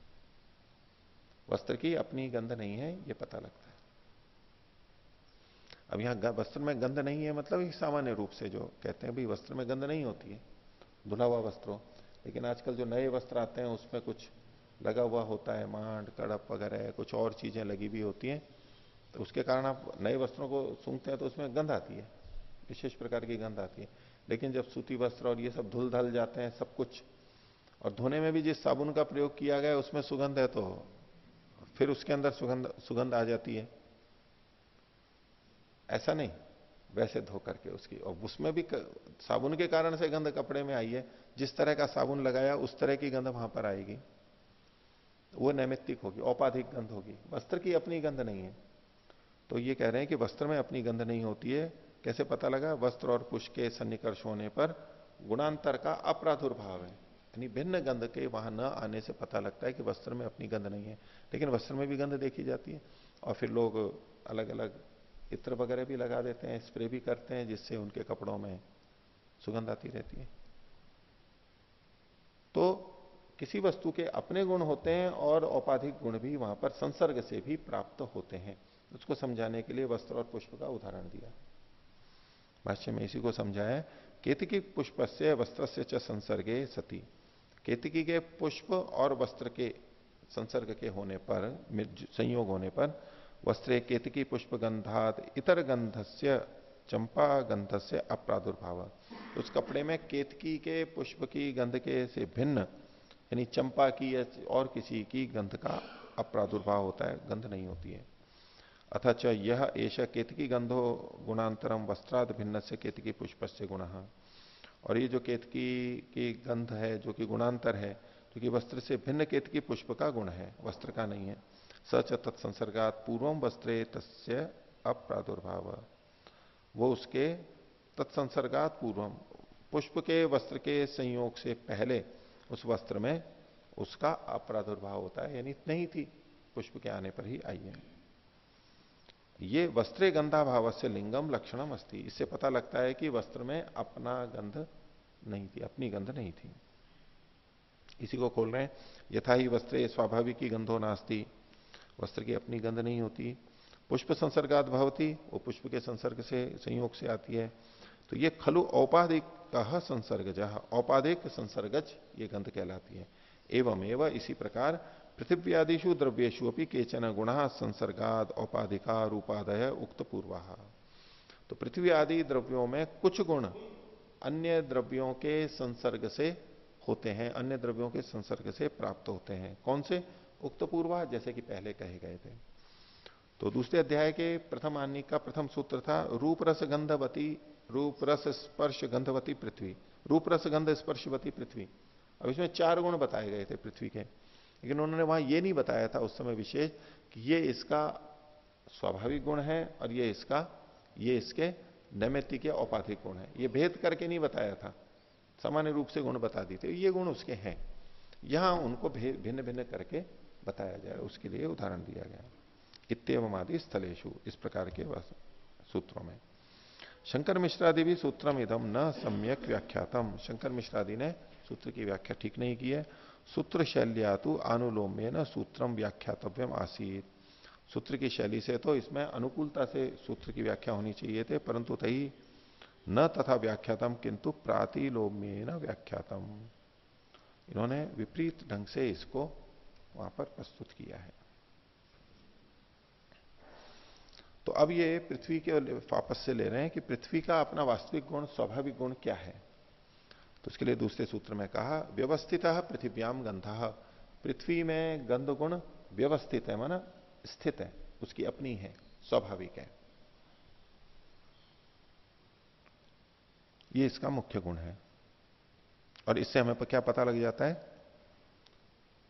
वस्त्र की अपनी गंध नहीं है, ये पता लगता है। अब यहाँ वस्त्र में गंध नहीं है मतलब सामान्य रूप से जो कहते हैं भाई वस्त्र में गंध नहीं होती है, धुला हुआ वस्त्रों। लेकिन आजकल जो नए वस्त्र आते हैं, उसमें कुछ लगा हुआ होता है, मांड, कड़प वगैरह, कुछ और चीज़ें लगी हुई होती हैं तो उसके कारण आप नए वस्त्रों को सूंघते हैं तो उसमें गंध आती है, विशेष प्रकार की गंध आती है। लेकिन जब सूती वस्त्र और ये सब धुल धल जाते हैं, सब कुछ, और धोने में भी जिस साबुन का प्रयोग किया गया उसमें सुगंध है तो फिर उसके अंदर सुगंध सुगंध आ जाती है। ऐसा नहीं, वैसे धो करके उसकी, और उसमें भी साबुन के कारण से गंध कपड़े में आई है। जिस तरह का साबुन लगाया, उस तरह की गंध वहाँ पर आएगी। वो नैमित्तिक होगी, औपाधिक गंध होगी। वस्त्र की अपनी गंध नहीं है। तो ये कह रहे हैं कि वस्त्र में अपनी गंध नहीं होती है। कैसे पता लगा? वस्त्र और पुष्प के सन्निकर्ष होने पर गुणांतर का अप्रादुर्भाव है। यानी भिन्न गंध के वहाँ न आने से पता लगता है कि वस्त्र में अपनी गंध नहीं है। लेकिन वस्त्र में भी गंध देखी जाती है। और फिर लोग अलग अलग इत्र वगैरह भी लगा देते हैं, स्प्रे भी करते हैं, जिससे उनके कपड़ों में सुगंध आती रहती है। तो किसी वस्तु के अपने गुण होते हैं और औपाधिक गुण भी वहाँ पर संसर्ग से भी प्राप्त होते हैं। उसको समझाने के लिए वस्त्र और पुष्प का उदाहरण दिया। भाष्य में इसी को समझाया, केतकी पुष्प से वस्त्र से च संसर्गे सती। केतकी के पुष्प और वस्त्र के संसर्ग के होने पर संयोग होने पर, वस्त्रे केतकी पुष्प गंधात इतर गंधस्य, चंपा गंध से अप्रादुर्भाव उस कपड़े में केतकी के पुष्प की गंध के से भिन्न, यानी चंपा की या और किसी की गंध का अप्रादुर्भाव होता है, गंध नहीं होती है। अथच यह एश केतकी गंधो गुणांतरम वस्त्राद भिन्न से केतकी पुष्प से गुण। और ये जो केतकी की गंध है, जो कि गुणांतर है क्योंकि वस्त्र से भिन्न केतकी पुष्प का गुण है, वस्त्र का नहीं है। सच तत्संसर्गात पूर्वम वस्त्रे तस्य अप्रादुर्भाव। वो उसके तत्संसर्गात पूर्वम पुष्प के, वस्त्र के संयोग से पहले उस वस्त्र में उसका अप्रादुर्भाव होता है, यानी नहीं थी, पुष्प के आने पर ही आई है। ये वस्त्रे गंधा भाव से लिंगम लक्षणम अस्ति। इससे पता लगता है कि वस्त्र में अपना गंध नहीं थी, अपनी गंध नहीं थी। इसी को खोल रहे हैं, यथा ही वस्त्रे स्वाभाविक की गंधो नास्ती। वस्त्र की अपनी गंध नहीं होती। पुष्प संसर्गात भवती, वो पुष्प के संसर्ग से, संयोग से आती है। तो ये खलु औपाधिक का संसर्ग जहा औपाधिक संसर्गज ये गंध कहलाती है। एवं एवं इसी प्रकार पृथ्व्यादिशु द्रव्येशु अपनी केचन गुण संसर्गाद औपाधिकार उपादय उक्त पूर्वा तो पृथ्वी आदि द्रव्यों में कुछ गुण अन्य द्रव्यों के संसर्ग से होते हैं, अन्य द्रव्यों के संसर्ग से प्राप्त होते हैं। कौन से? उक्त पूर्वा जैसे कि पहले कहे गए थे। तो दूसरे अध्याय के प्रथम आनी का प्रथम सूत्र था रूप रस गंधवती रूप रस स्पर्श गंधवती पृथ्वी। रूप रस गंध स्पर्शवती पृथ्वी। अब इसमें चार गुण बताए गए थे पृथ्वी के। लेकिन उन्होंने वहाँ ये नहीं बताया था उस समय विशेष कि ये इसका स्वाभाविक गुण है और ये इसका, ये इसके नैमित्तिक या औपाधिक गुण है। ये भेद करके नहीं बताया था। सामान्य रूप से गुण बता दी थे। ये गुण उसके हैं। यहाँ उनको भिन्न भिन्न करके बताया जाए, उसके लिए उदाहरण दिया गया। इतम आदि स्थलेशु इस प्रकार के सूत्रों में। शंकर मिश्रादि भी सूत्रम इदम न सम्यक व्याख्यातम। शंकर मिश्रादि ने सूत्र की व्याख्या ठीक नहीं की है। सूत्र शैल्या तो अनुलोम्य न सूत्रम व्याख्यातव्यम आसीत। सूत्र की शैली से तो इसमें अनुकूलता से सूत्र की व्याख्या होनी चाहिए थे, परंतु तही न तथा व्याख्यातम, किंतु प्रातिलोम्य न व्याख्यातम। इन्होंने विपरीत ढंग से इसको वहाँ पर प्रस्तुत किया है। तो अब ये पृथ्वी के वापस से ले रहे हैं कि पृथ्वी का अपना वास्तविक गुण, स्वाभाविक गुण क्या है? तो उसके लिए दूसरे सूत्र में कहा, व्यवस्थित पृथ्व्याम गंध पृथ्वी में गंध गुण व्यवस्थित है, माना स्थित है, उसकी अपनी है, स्वाभाविक है। ये इसका मुख्य गुण है। और इससे हमें क्या पता लग जाता है?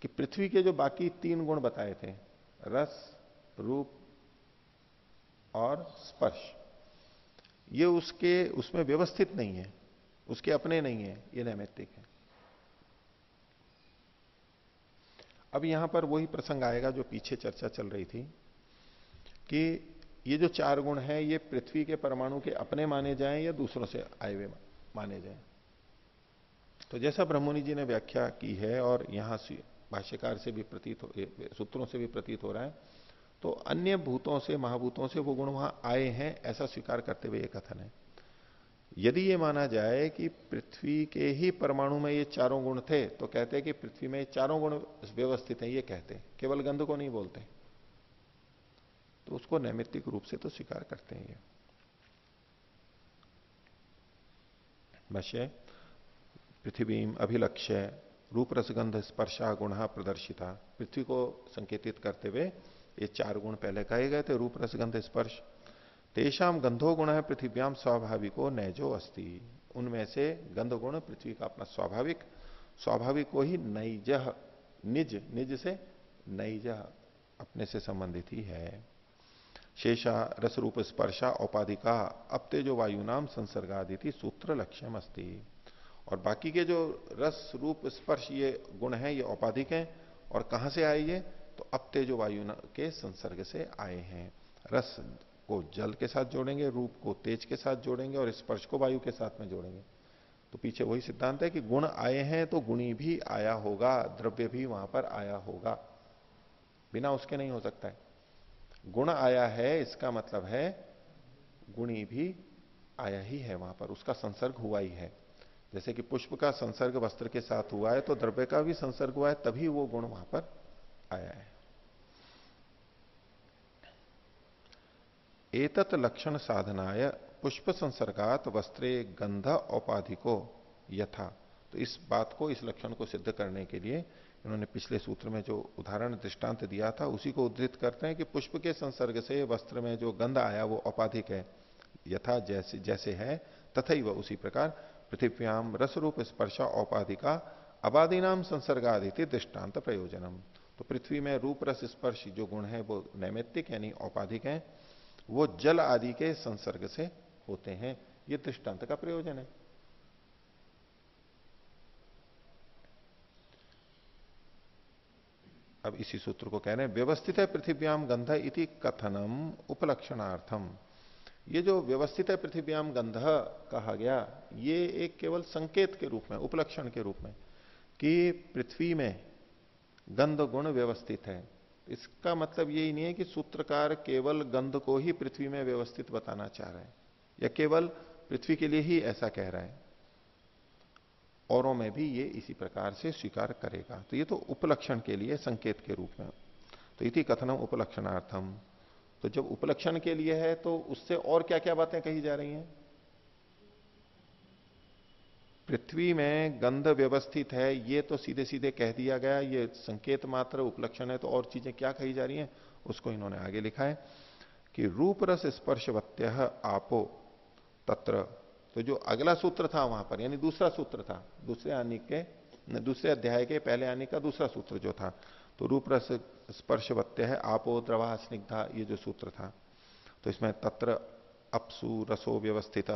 कि पृथ्वी के जो बाकी तीन गुण बताए थे, रस, रूप और स्पर्श, ये उसके, उसमें व्यवस्थित नहीं है। उसके अपने नहीं है, ये नैमित्तिक है। अब यहाँ पर वही प्रसंग आएगा जो पीछे चर्चा चल रही थी, कि ये जो चार गुण है, ये पृथ्वी के परमाणु के अपने माने जाएँ या दूसरों से आए हुए माने जाएँ। तो जैसा ब्रह्मणि जी ने व्याख्या की है और यहाँ भाष्यकार से भी प्रतीत हो सूत्रों से भी प्रतीत हो रहा है तो अन्य भूतों से, महाभूतों से वो गुण वहाँ आए हैं, ऐसा स्वीकार करते हुए ये कथन है। यदि ये माना जाए कि पृथ्वी के ही परमाणु में ये चारों गुण थे तो कहते हैं कि पृथ्वी में चारों गुण व्यवस्थित हैं, ये कहते हैं। केवल गंध को नहीं बोलते। तो उसको नैमित्तिक रूप से तो स्वीकार करते हैं ये। वश्य पृथ्वी अभिलक्ष्य रूप रसगंध स्पर्शा गुण प्रदर्शिता। पृथ्वी को संकेतित करते हुए ये चार गुण पहले कहे गए थे रूप रसगंध स्पर्श तेषाम गंधो गुण है पृथ्व्याम स्वाभाविको नैजो अस्ति। उनमें से गंध गुण पृथ्वी का अपना स्वाभाविक स्वाभाविक को ही नैज, निज निज से नैज अपने से संबंधित ही है। शेषा रस रूप स्पर्शा, औपाधिका अब तेजो वायु नाम संसर्गादि थी सूत्र लक्ष्यम अस्ति। और बाकी के जो रस रूप स्पर्श ये गुण है, ये औपाधिक है, और कहाँ से आए ये? तो अब तेजो वायु के संसर्ग से आए हैं। रस को जल के साथ जोड़ेंगे, रूप को तेज के साथ जोड़ेंगे और स्पर्श को वायु के साथ में जोड़ेंगे। तो पीछे वही सिद्धांत है कि गुण आए हैं तो गुणी भी आया होगा, द्रव्य भी वहाँ पर आया होगा। बिना उसके नहीं हो सकता है। गुण आया है, इसका मतलब है गुणी भी आया ही है वहाँ पर, उसका संसर्ग हुआ ही है। जैसे कि पुष्प का संसर्ग वस्त्र के साथ हुआ है तो द्रव्य का भी संसर्ग हुआ है, तभी वो गुण वहाँ पर आया है। एतत लक्षण साधनाय पुष्प संसर्गात वस्त्रे गंध औपाधिको यथा। तो इस बात को, इस लक्षण को सिद्ध करने के लिए इन्होंने पिछले सूत्र में जो उदाहरण दृष्टांत दिया था, उसी को उद्धृत करते हैं कि पुष्प के संसर्ग से वस्त्र में जो गंध आया वो औपाधिक है, यथा जैसे जैसे है तथा वह उसी प्रकार पृथ्व्याम रस रूप स्पर्शा औपाधिका अबादी नाम संसर्गादिति दृष्टांत प्रयोजनम। तो पृथ्वी में रूप रस स्पर्श जो गुण है वो नैमित्तिक यानी औपाधिक है वो जल आदि के संसर्ग से होते हैं। ये दृष्टांत का प्रयोजन है। अब इसी सूत्र को कह रहे हैं, व्यवस्थित है पृथ्व्याम गंध इति कथनम उपलक्षणार्थम। ये जो व्यवस्थित है पृथ्व्याम गंध कहा गया, ये एक केवल संकेत के रूप में, उपलक्षण के रूप में कि पृथ्वी में गंध गुण व्यवस्थित है। इसका मतलब यही नहीं है कि सूत्रकार केवल गंध को ही पृथ्वी में व्यवस्थित बताना चाह रहे हैं, या केवल पृथ्वी के लिए ही ऐसा कह रहा है। औरों में भी ये इसी प्रकार से स्वीकार करेगा। तो ये तो उपलक्षण के लिए, संकेत के रूप में। तो इति कथनम उपलक्षणार्थम। तो जब उपलक्षण के लिए है तो उससे और क्या क्या बातें कही जा रही हैं? पृथ्वी में गंध व्यवस्थित है, ये तो सीधे सीधे कह दिया गया, ये संकेत मात्र, उपलक्षण है तो और चीज़ें क्या कही जा रही हैं, उसको इन्होंने आगे लिखा है कि रूप रस स्पर्शवत्य आपो, तत्र। तो जो अगला सूत्र था वहाँ पर, यानी दूसरा सूत्र था, दूसरे आने के दूसरे अध्याय के पहले आने का दूसरा सूत्र जो था तो रूप रस स्पर्शवत्य है आपो, द्रवा, स्निग्धा, ये जो सूत्र था। तो इसमें तत्र अपसु, रसो व्यवस्थित,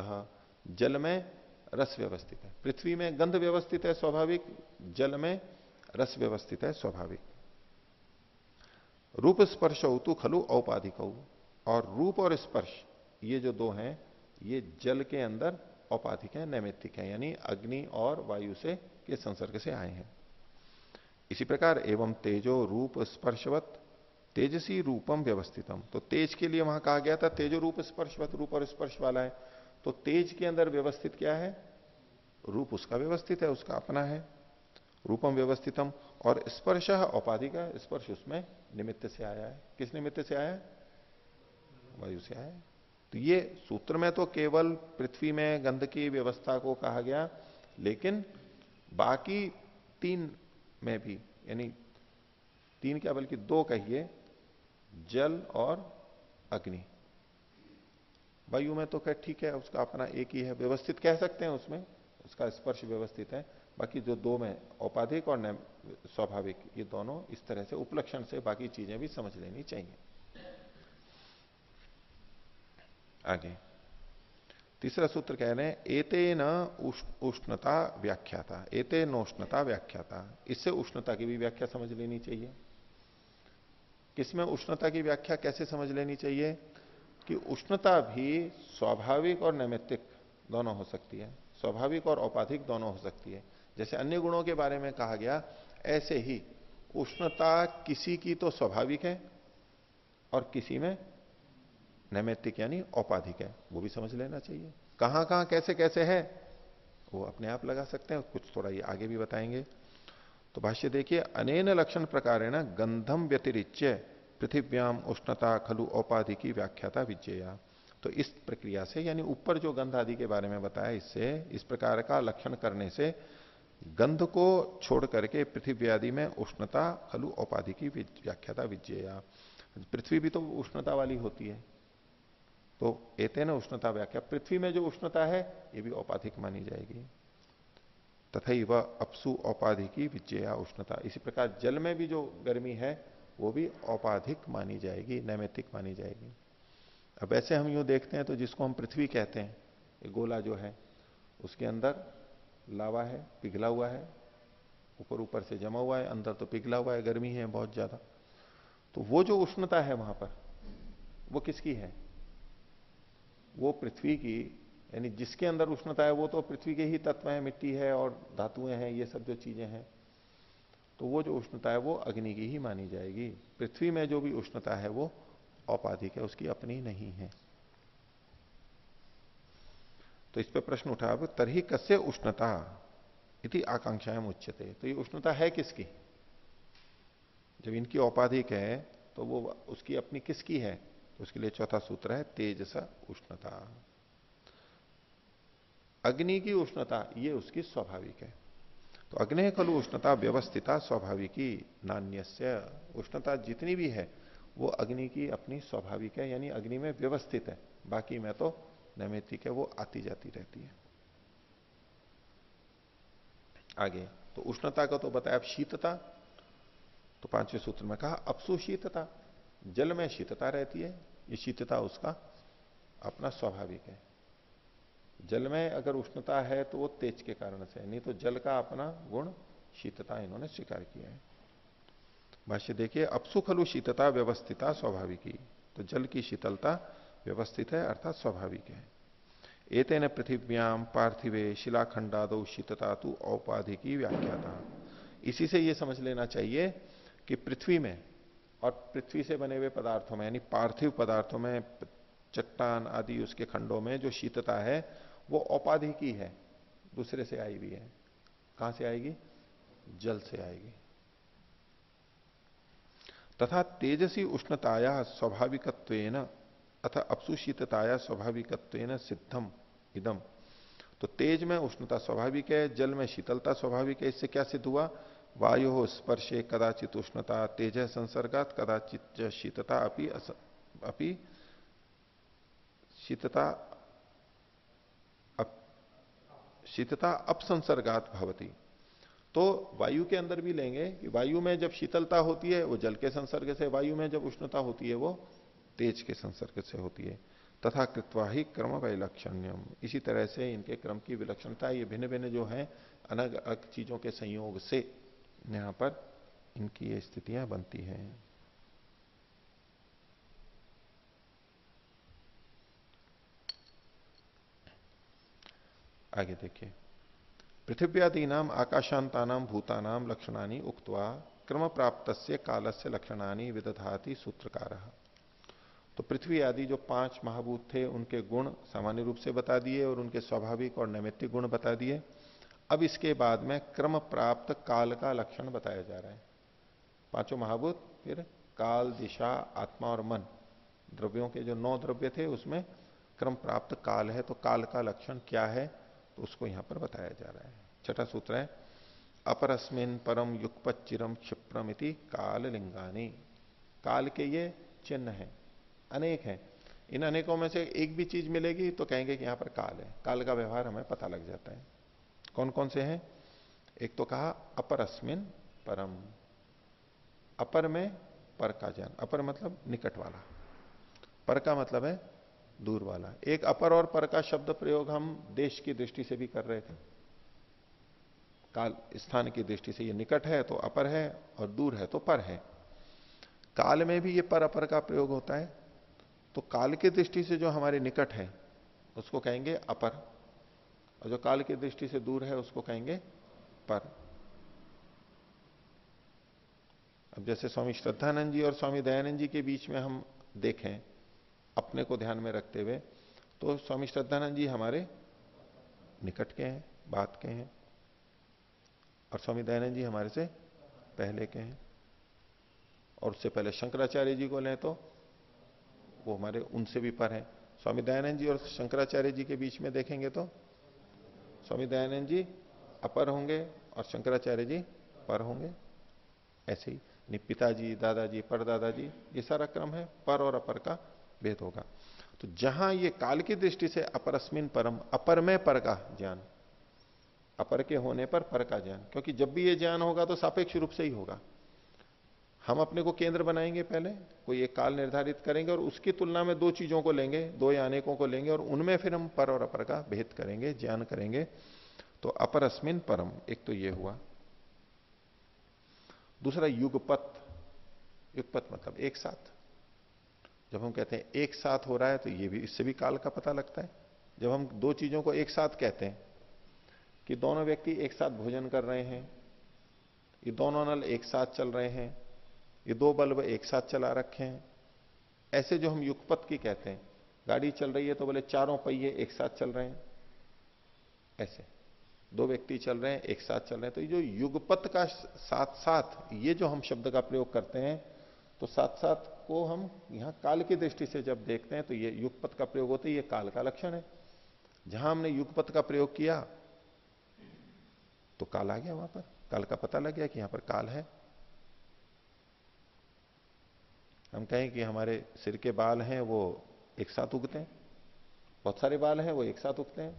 जल में रस व्यवस्थित है। पृथ्वी में गंध व्यवस्थित है, स्वाभाविक। जल में रस व्यवस्थित है, स्वाभाविक। रूप स्पर्श तो खलु औपाधिक। और रूप और स्पर्श, ये जो दो हैं, ये जल के अंदर औपाधिक है, नैमित्तिक है, यानी अग्नि और वायु से, के संसर्ग से आए हैं। इसी प्रकार एवं तेजो रूप स्पर्शवत, तेजसी रूपम व्यवस्थितम। तो तेज के लिए वहाँ कहा गया था, तेजो रूप स्पर्शवत, रूप और स्पर्श वाला है। तो तेज के अंदर व्यवस्थित क्या है? रूप उसका व्यवस्थित है, उसका अपना है। रूपम व्यवस्थितम और स्पर्श औपाधि का स्पर्श उसमें निमित्त से आया है। किस निमित्त से आया है? वायु से आया तो ये सूत्र में तो केवल पृथ्वी में गंध की व्यवस्था को कहा गया, लेकिन बाकी तीन में भी, यानी तीन क्या, बल्कि दो कहिए, जल और अग्नि। वायु में तो खैर ठीक है, उसका अपना एक ही है, व्यवस्थित कह सकते हैं उसमें, उसका स्पर्श व्यवस्थित है, बाकी जो दो में औपाधिक और स्वाभाविक, ये दोनों इस तरह से उपलक्षण से बाकी चीज़ें भी समझ लेनी चाहिए। आगे। तीसरा सूत्र कह रहे हैं एते न उष्णता व्याख्याता एते नोष्णता व्याख्याता, इससे उष्णता की भी व्याख्या समझ लेनी चाहिए। किसमें उष्णता की व्याख्या कैसे समझ लेनी चाहिए? कि उष्णता भी स्वाभाविक और नैमित्तिक दोनों हो सकती है। स्वाभाविक और औपाधिक दोनों हो सकती है। जैसे अन्य गुणों के बारे में कहा गया, ऐसे ही उष्णता किसी की तो स्वाभाविक है और किसी में नैमित्तिक यानी औपाधिक है। वो भी समझ लेना चाहिए। कहाँ कहाँ कैसे कैसे है, वो अपने आप लगा सकते हैं। कुछ थोड़ा ये आगे भी बताएँगे। तो भाष्य देखिए, अनेन लक्षण प्रकार गंधम व्यतिरिच्य पृथिव्याम उष्णता खलु औपाधि की व्याख्याता विजया तो इस प्रक्रिया से, यानी ऊपर जो गंध आदि के बारे में बताया, इससे, इस प्रकार का लक्षण करने से, गंध को छोड़ करके पृथ्वी आदि में उष्णता खलु औपाधि की व्याख्याता विजया पृथ्वी भी तो उष्णता वाली होती है। तो एते न उष्णता व्याख्या। पृथ्वी में जो उष्णता है, ये भी औपाधिक मानी जाएगी। तथा वह अपसु औपाधि की विजया उष्णता। इसी प्रकार जल में भी जो गर्मी है वो भी औपाधिक मानी जाएगी, नैमित्तिक मानी जाएगी। अब ऐसे हम यूँ देखते हैं तो जिसको हम पृथ्वी कहते हैं, ये गोला जो है, उसके अंदर लावा है, पिघला हुआ है, ऊपर ऊपर से जमा हुआ है, अंदर तो पिघला हुआ है, गर्मी है बहुत ज़्यादा। तो वो जो उष्णता है वहाँ पर, वो किसकी है? वो पृथ्वी की, यानी जिसके अंदर उष्णता है वो तो पृथ्वी के ही तत्व है, मिट्टी है और धातुएँ हैं, ये सब जो चीज़ें हैं तो वो जो उष्णता है वो अग्नि की ही मानी जाएगी। पृथ्वी में जो भी उष्णता है वो औपाधिक है, उसकी अपनी नहीं है। तो इस पर प्रश्न उठा, अब तरही कस्य उष्णता इति आकांक्षाएँ उच्चते तो ये उष्णता है किसकी? जब इनकी औपाधिक है तो वो उसकी अपनी किसकी है? तो उसके लिए चौथा सूत्र है, तेजस उष्णता। अग्नि की उष्णता, ये उसकी स्वाभाविक है। तो अग्नि खलु उष्णता व्यवस्थिता स्वाभाविकी नान्य उष्णता जितनी भी है, वो अग्नि की अपनी स्वाभाविक है, यानी अग्नि में व्यवस्थित है। बाकी में तो नैमितिक है, वो आती जाती रहती है। आगे तो उष्णता का तो बताया अब शीतता। तो पाँचवें सूत्र में कहा अपसु शीतता जल में शीतता रहती है, ये शीतता उसका अपना स्वाभाविक है। जल में अगर उष्णता है तो वो तेज के कारण से नहीं तो जल का अपना गुण शीतता इन्होंने स्वीकार किया है। भाष्य देखिए अपसुखलु शीतता व्यवस्थिता स्वाभाविकी तो जल की शीतलता व्यवस्थित है अर्थात स्वाभाविक है। एतेन पृथिव्याम पार्थिवे शिलाखंडादो शीतता तो औपाधिकी व्याख्याता। इसी से यह समझ लेना चाहिए कि पृथ्वी में और पृथ्वी से बने हुए पदार्थों में, यानी पार्थिव पदार्थों में चट्टान आदि उसके खंडों में जो शीतता है, वो औपाधिकी है। दूसरे से आई हुई है। कहाँ से आएगी? जल से आएगी। तथा तेजसी उष्णताया स्वाभाविकत्वेन, अथ अपसुशीतताया स्वाभाविकत्वेन सिद्धम, इदम। तो तेज में उष्णता स्वाभाविक है, जल में शीतलता स्वाभाविक है, इससे क्या सिद्ध हुआ? वायु स्पर्शे कदाचित उष्णता, तेज संसर्गात, कदाचित शीतता अपि अपि शीतता शीतता अपसंसर्गात भवती। तो वायु के अंदर भी लेंगे कि वायु में जब शीतलता होती है, वो जल के संसर्ग से, वायु में जब उष्णता होती है, वो तेज के संसर्ग से होती है। तथा कृत्वा ही क्रम वैलक्षण्यम। इसी तरह से इनके क्रम की विलक्षणता ये भिन्न भिन्न जो है अलग अलग चीज़ों के संयोग से यहाँ पर इनकी ये स्थितियाँ बनती हैं। आगे देखिए। पृथिव्यादी नाम आकाशांता नाम भूतानाम, लक्षणानी उक्तवा क्रम प्राप्त से काल से लक्षणानी विदधाति सूत्रकार। तो पृथ्वी आदि जो पाँच महाभूत थे, उनके गुण सामान्य रूप से बता दिए और उनके स्वाभाविक और नैमित्तिक गुण बता दिए। अब इसके बाद में क्रम प्राप्त काल का लक्षण बताया जा रहा है। पाँचों महाभूत, फिर काल, दिशा, आत्मा और मन। द्रव्यों के जो नौ द्रव्य थे, उसमें क्रम प्राप्त काल है तो काल का लक्षण क्या है? तो उसको यहाँ पर बताया जा रहा है। छठा सूत्र है, अपरस्मिन परम युगपत चिरम क्षिप्रम इति काल लिंगानी काल के ये चिन्ह है, अनेक है। इन अनेकों में से एक भी चीज़ मिलेगी तो कहेंगे कि यहाँ पर काल है। काल का व्यवहार हमें पता लग जाता है। कौन कौन से हैं? एक तो कहा, अपरस्मिन परम अपर में पर का जन, अपर मतलब निकट वाला। पर का मतलब है दूर वाला। एक अपर और पर का शब्द प्रयोग हम देश की दृष्टि से भी कर रहे थे। काल, स्थान की दृष्टि से ये निकट है तो अपर है और दूर है तो पर है। काल में भी ये पर अपर का प्रयोग होता है। तो काल की दृष्टि से जो हमारे निकट है, उसको कहेंगे अपर। और जो काल की दृष्टि से दूर है, उसको कहेंगे पर। अब जैसे स्वामी श्रद्धानंद जी और स्वामी दयानंद जी के बीच में हम देखें अपने को ध्यान में रखते हुए तो स्वामी श्रद्धानंद जी हमारे निकट के हैं, बात के हैं, और स्वामी दयानंद जी हमारे से पहले के हैं। और उससे पहले शंकराचार्य जी को लें तो वो हमारे, उनसे भी पर हैं। स्वामी दयानंद जी और शंकराचार्य जी के बीच में देखेंगे तो स्वामी दयानंद जी अपर होंगे और शंकराचार्य जी पर होंगे। ऐसे ही पिताजी दादाजी परदादाजी ये सारा क्रम है, पर और अपर का भेद होगा। तो जहाँ ये काल की दृष्टि से अपरस्मिन परम अपर में पर का ज्ञान, अपर के होने पर पर का ज्ञान, क्योंकि जब भी ये ज्ञान होगा तो सापेक्ष रूप से ही होगा। हम अपने को केंद्र बनाएँगे पहले, कोई एक काल निर्धारित करेंगे और उसकी तुलना में दो चीज़ों को लेंगे, दो या अनेकों को लेंगे और उनमें फिर हम पर और अपर का भेद करेंगे, ज्ञान करेंगे। तो अपर अस्मिन परम, एक तो ये हुआ। दूसरा युगपत युगपत मतलब एक साथ। जब हम कहते हैं एक साथ हो रहा है तो ये भी, इससे भी काल का पता लगता है। जब हम दो चीज़ों को एक साथ कहते हैं कि दोनों व्यक्ति एक साथ भोजन कर रहे हैं, ये दोनों नल एक साथ चल रहे हैं, ये दो बल्ब एक साथ चला रखे हैं, ऐसे जो हम युगपत की कहते हैं, गाड़ी चल रही है तो बोले चारों पहिए एक साथ चल रहे हैं, ऐसे। दो व्यक्ति चल रहे हैं, एक साथ चल रहे हैं तो ये जो युगपत का साथ साथ, ये जो हम शब्द का प्रयोग करते हैं तो साथ साथ को हम यहाँ काल की दृष्टि से जब देखते हैं तो ये युगपत का प्रयोग होता है, ये काल का लक्षण है। जहाँ हमने युगपत का प्रयोग किया तो काल आ गया वहाँ पर। काल का पता लग गया कि यहाँ पर काल है। हम कहें कि हमारे सिर के बाल हैं, वो एक साथ उगते हैं। बहुत सारे बाल हैं, वो एक साथ उगते हैं।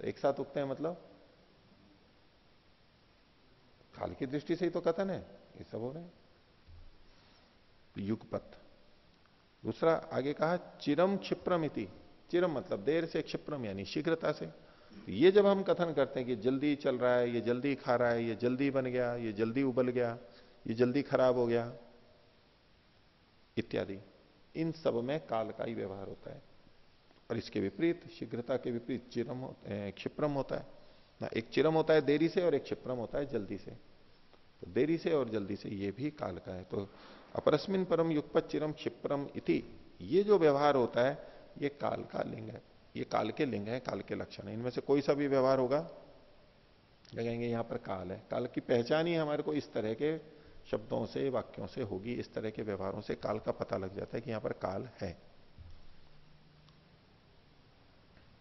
तो एक साथ उगते हैं मतलब? काल की दृष्टि से ही तो कथन है, ये सब हो रहे हैं। युगपत। दूसरा आगे कहा, चिरम क्षिप्रम चिरम मतलब देर से, क्षिप्रम यानी शीघ्रता से। ये जब हम कथन करते हैं कि जल्दी चल रहा है, ये जल्दी खा रहा है, ये जल्दी बन गया, ये जल्दी उबल गया, ये जल्दी खराब हो गया, इत्यादि। इन सब में काल का ही व्यवहार होता है। और इसके विपरीत, शीघ्रता के विपरीत चिरम क्षिप्रम होता है। ना, एक चिरम होता है देरी से और एक क्षिप्रम होता है जल्दी से। तो देरी से और जल्दी से ये भी काल का है। तो अपरस्मिन परम युगपत चिरम क्षिप्रम इति, ये जो व्यवहार होता है, ये काल का लिंग है। ये काल के लिंग है, काल के लक्षण है। इनमें से कोई सा भी व्यवहार होगा? लगेंगे यहाँ पर काल है। काल की पहचान ही हमारे को इस तरह के शब्दों से, वाक्यों से होगी। इस तरह के व्यवहारों से काल का पता लग जाता है कि यहाँ पर काल है।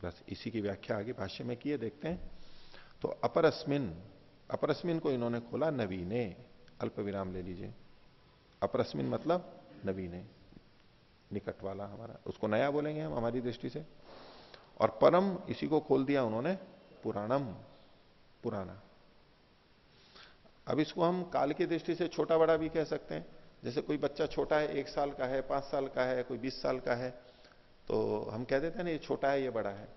बस इसी की व्याख्या आगे भाष्य में किए देखते हैं। तो अपरस्मिन अपरस्मिन को इन्होंने खोला नवीने। अल्प विराम ले लीजिए। अपरस्मिन मतलब नवीन है, निकट वाला हमारा। उसको नया बोलेंगे हम हमारी दृष्टि से। और परम, इसी को खोल दिया उन्होंने, पुराणम, पुराना। अब इसको हम काल की दृष्टि से छोटा बड़ा भी कह सकते हैं। जैसे कोई बच्चा छोटा है, एक साल का है, पाँच साल का है, कोई बीस साल का है तो हम कह देते हैं ना, ये छोटा है, ये बड़ा है।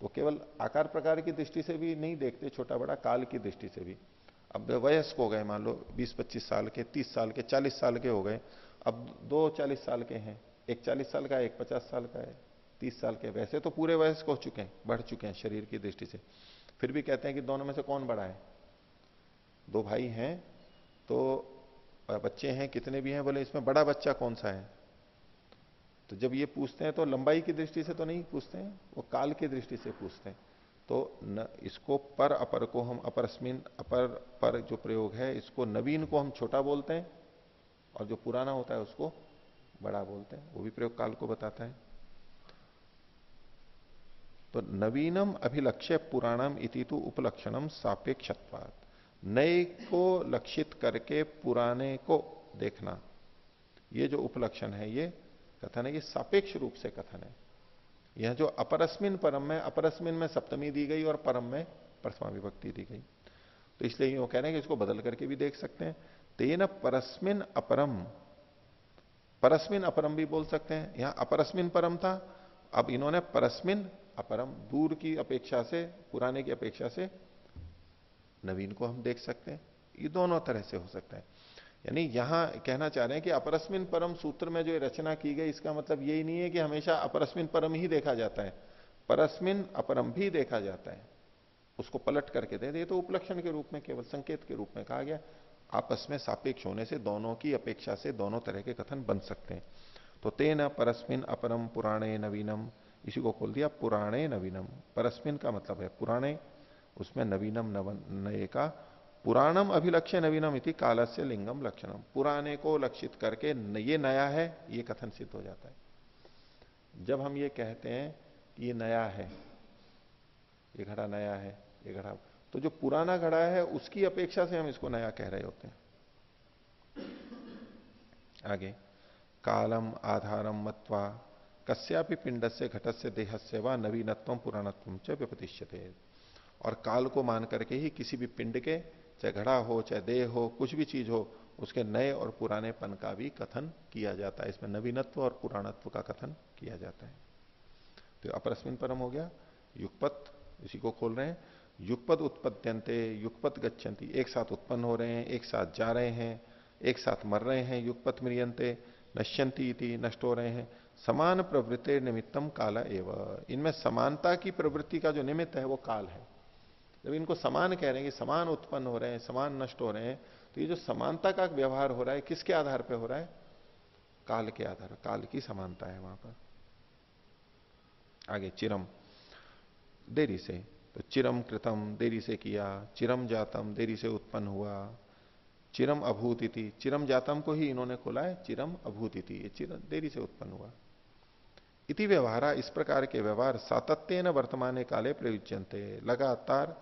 वो केवल आकार प्रकार की दृष्टि से भी नहीं देखते, छोटा बड़ा काल की दृष्टि से भी। अब वयस्क हो गए, मान लो 20-25 साल के 30 साल के 40 साल के हो गए। अब दो 40 साल के हैं, एक 40 साल का एक 50 साल का है 30 साल के। वैसे तो पूरे वयस्क हो चुके हैं, बढ़ चुके हैं शरीर की दृष्टि से। फिर भी कहते हैं कि दोनों में से कौन बड़ा है? दो भाई हैं तो बच्चे हैं, कितने भी हैं, बोले इसमें बड़ा बच्चा कौन सा है? तो जब ये पूछते हैं तो लंबाई की दृष्टि से तो नहीं पूछते हैं, वो काल की दृष्टि से पूछते हैं। तो न, इसको पर अपर को हम अपरस्मिन अपर पर जो प्रयोग है, इसको नवीन को हम छोटा बोलते हैं, और जो पुराना होता है उसको बड़ा बोलते हैं। वो भी प्रयोग काल को बताता है। तो नवीनम अभिलक्ष्य पुराणम इति तो उपलक्षणम सापेक्षत्वात। नए को लक्षित करके पुराने को देखना। ये जो उपलक्षण है, ये कथन है, ये सापेक्ष रूप से कथन है। यह जो अपरस्मिन परम में, अपरस्मिन में सप्तमी दी गई और परम में प्रथमा विभक्ति दी गई। तो इसलिए वो कह रहे हैं कि इसको बदल करके भी देख सकते हैं। तेन परस्मिन अपरम परस्मिन अपरम भी बोल सकते हैं। यहाँ अपरस्मिन परम था, अब इन्होंने परस्मिन अपरम, दूर की अपेक्षा से, पुराने की अपेक्षा से नवीन को हम देख सकते हैं। ये दोनों तरह से हो सकता है। यानी यहाँ कहना चाह रहे हैं कि अपरस्मिन परम सूत्र में जो रचना की गई, इसका मतलब यही नहीं है कि हमेशा अपरस्मिन परम ही देखा जाता है। परस्मिन अपरम भी देखा जाता है। उसको पलट करके दे दे तो उपलक्षण के रूप में, केवल संकेत के रूप में कहा गया। आपस में सापेक्ष होने से, दोनों की अपेक्षा से दोनों तरह के कथन बन सकते हैं। तो तेन परस्मिन अपरम पुराणे नवीनम, इसी को खोल दिया, पुराणे नवीनम। परस्मिन का मतलब है पुराणे, उसमें नवीनम नव नए का पुराणम अभिलक्ष्य नवीनम इति कालस्य लिंगम लक्षणम। पुराने को लक्षित करके ये नया है, ये कथन सिद्ध हो जाता है। जब हम ये कहते हैं कि ये नया है, ये घड़ा नया है, ये घड़ा तो जो पुराना घड़ा है, उसकी अपेक्षा से हम इसको नया कह रहे होते हैं। आगे, कालम आधारम मत्वा, कस्यापि पिंड से घट से देह से व नवीनत्व, पुराणत्व च व्यपतिष्यते। और काल को मान करके ही किसी भी पिंड के चाहे घड़ा हो, चाहे देह हो, कुछ भी चीज़ हो, उसके नए और पुरानेपन का भी कथन किया जाता है। इसमें नवीनत्व और पुराणत्व का कथन किया जाता है। तो अपरस्मिन परम हो गया। युगपत, इसी को खोल रहे हैं। युगपद उत्पत्त्यंते युगपत गच्छन्ति। एक साथ उत्पन्न हो रहे हैं, एक साथ जा रहे हैं, एक साथ मर रहे हैं, युगपत मृियंते नश्यंती इति, नष्ट हो रहे हैं। समान प्रवृत्ति निमित्तम काला एवं। इनमें समानता की प्रवृत्ति का जो निमित्त है, वो काल है। जब इनको समान कह रहे हैं कि समान उत्पन्न हो रहे हैं, समान नष्ट हो रहे हैं तो ये जो समानता का व्यवहार हो रहा है, किसके आधार पर हो रहा है? काल के आधार काल की समानता है वहाँ पर। आगे, चिरम। देरी से तो चिरम कृतम, देरी से किया, चिरम जातम, देरी से उत्पन्न हुआ। चिरम अभूति चिरम जातम को ही इन्होंने खोला है, चिरम अभूति ये चिरम, देरी से उत्पन्न हुआ। इति व्यवहार, इस प्रकार के व्यवहार सातत्य न वर्तमान काले प्रयुज्यंते लगातार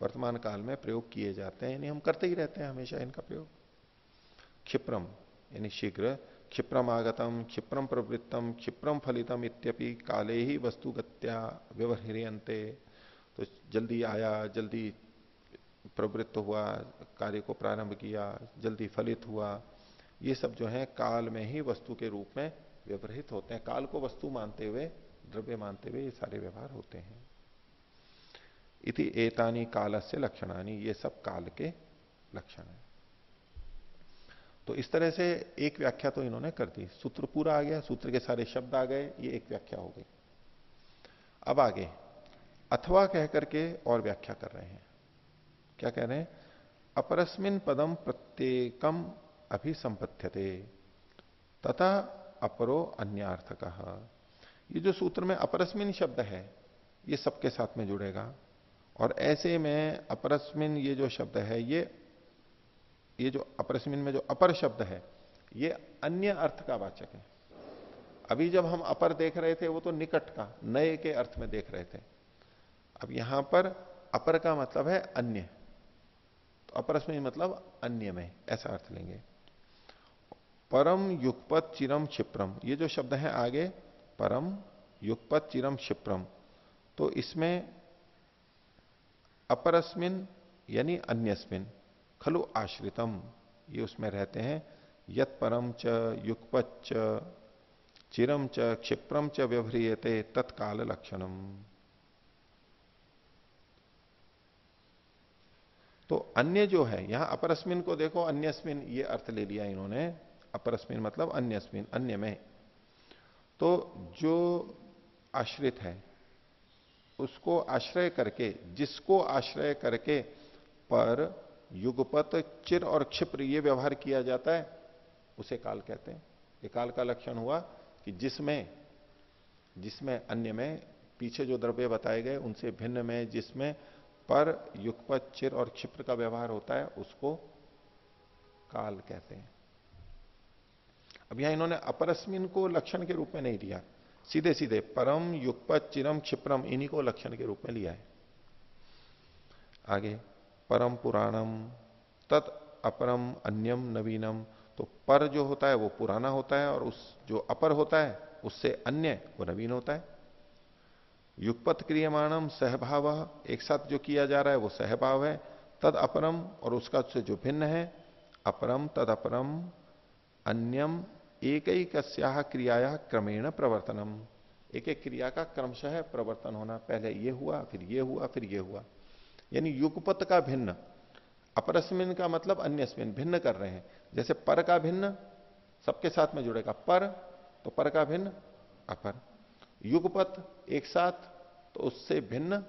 वर्तमान काल में प्रयोग किए जाते हैं, यानी हम करते ही रहते हैं हमेशा इनका प्रयोग। क्षिप्रम, यानी शीघ्र, क्षिप्रम आगतम, क्षिप्रम प्रवृत्तम, क्षिप्रम फलितम इत्यपि काले ही वस्तुगत्या व्यवहारियंते तो जल्दी आया, जल्दी प्रवृत्त हुआ, कार्य को प्रारंभ किया, जल्दी फलित हुआ, ये सब जो है काल में ही वस्तु के रूप में व्यवहित होते हैं। काल को वस्तु मानते हुए, द्रव्य मानते हुए ये सारे व्यवहार होते हैं। इति एतानी काल से लक्षणानी, ये सब काल के लक्षण है। तो इस तरह से एक व्याख्या तो इन्होंने कर दी। सूत्र पूरा आ गया, सूत्र के सारे शब्द आ गए, ये एक व्याख्या हो गई। अब आगे, अथवा कह करके और व्याख्या कर रहे हैं। क्या कह रहे हैं? अपरस्मिन पदम प्रत्येकम अभिसंपत्यते तथा अपरो अन्यार्थ कहा ये जो सूत्र में अपरस्मिन शब्द है, ये सबके साथ में जुड़ेगा। और ऐसे में अपरस्मिन ये जो शब्द है, ये ये जो अपरस्मिन में जो अपर शब्द है, ये अन्य अर्थ का वाचक है। अभी जब हम अपर देख रहे थे, वो तो निकट का, नए के अर्थ में देख रहे थे। अब यहाँ पर अपर का मतलब है अन्य। तो अपरस्मिन मतलब अन्य में, ऐसा अर्थ लेंगे। परम युगपत चिरम क्षिप्रम, ये जो शब्द है आगे, परम युगपत चिरम क्षिप्रम तो इसमें अपरस्मिन यानी अन्यस्मिन, खलु आश्रितम। ये उसमें रहते हैं यत परम च युगपत च चिरम च क्षिप्रम च व्यवह्रियते तत्काल लक्षणम तो अन्य जो है, यहाँ अपरस्मिन को देखो, अन्यस्मिन, ये अर्थ ले लिया इन्होंने। अपरस्मिन मतलब अन्यस्मिन, अन्य में। तो जो आश्रित है उसको आश्रय करके, जिसको आश्रय करके पर युगपत चिर और क्षिप्र ये व्यवहार किया जाता है, उसे काल कहते हैं। ये काल का लक्षण हुआ कि जिसमें जिसमें अन्य में, पीछे जो द्रव्य बताए गए, उनसे भिन्न में, जिसमें पर युगपत चिर और क्षिप्र का व्यवहार होता है, उसको काल कहते हैं। अब यहाँ इन्होंने अपरस्मिन को लक्षण के रूप में नहीं दिया सीधे सीधे परम, युगपत, चिरम, क्षिप्रम, इन्हीं को लक्षण के रूप में लिया है। आगे, परम पुराणम, तत् अपरम अन्यम नवीनम। तो पर जो होता है वो पुराना होता है और उस जो अपर होता है उससे अन्य वो नवीन होता है। युगपत क्रियमाणम सहभाव, एक साथ जो किया जा रहा है वो सहभाव है। तद अपरम और उसका से जो भिन्न है, अपरम तद अपरम अन्यम एक ही कस्या क्रियाया क्रमेण प्रवर्तनम। एक एक क्रिया का क्रमशः प्रवर्तन होना, पहले ये हुआ, फिर ये हुआ, फिर ये हुआ। यानी युगपत का भिन्न, अपरस्मिन का मतलब अन्यस्मिन, भिन्न कर रहे हैं। जैसे पर का भिन्न, सबके साथ में जुड़ेगा पर तो पर का भिन्न, अपर। युगपत एक साथ तो उससे भिन्न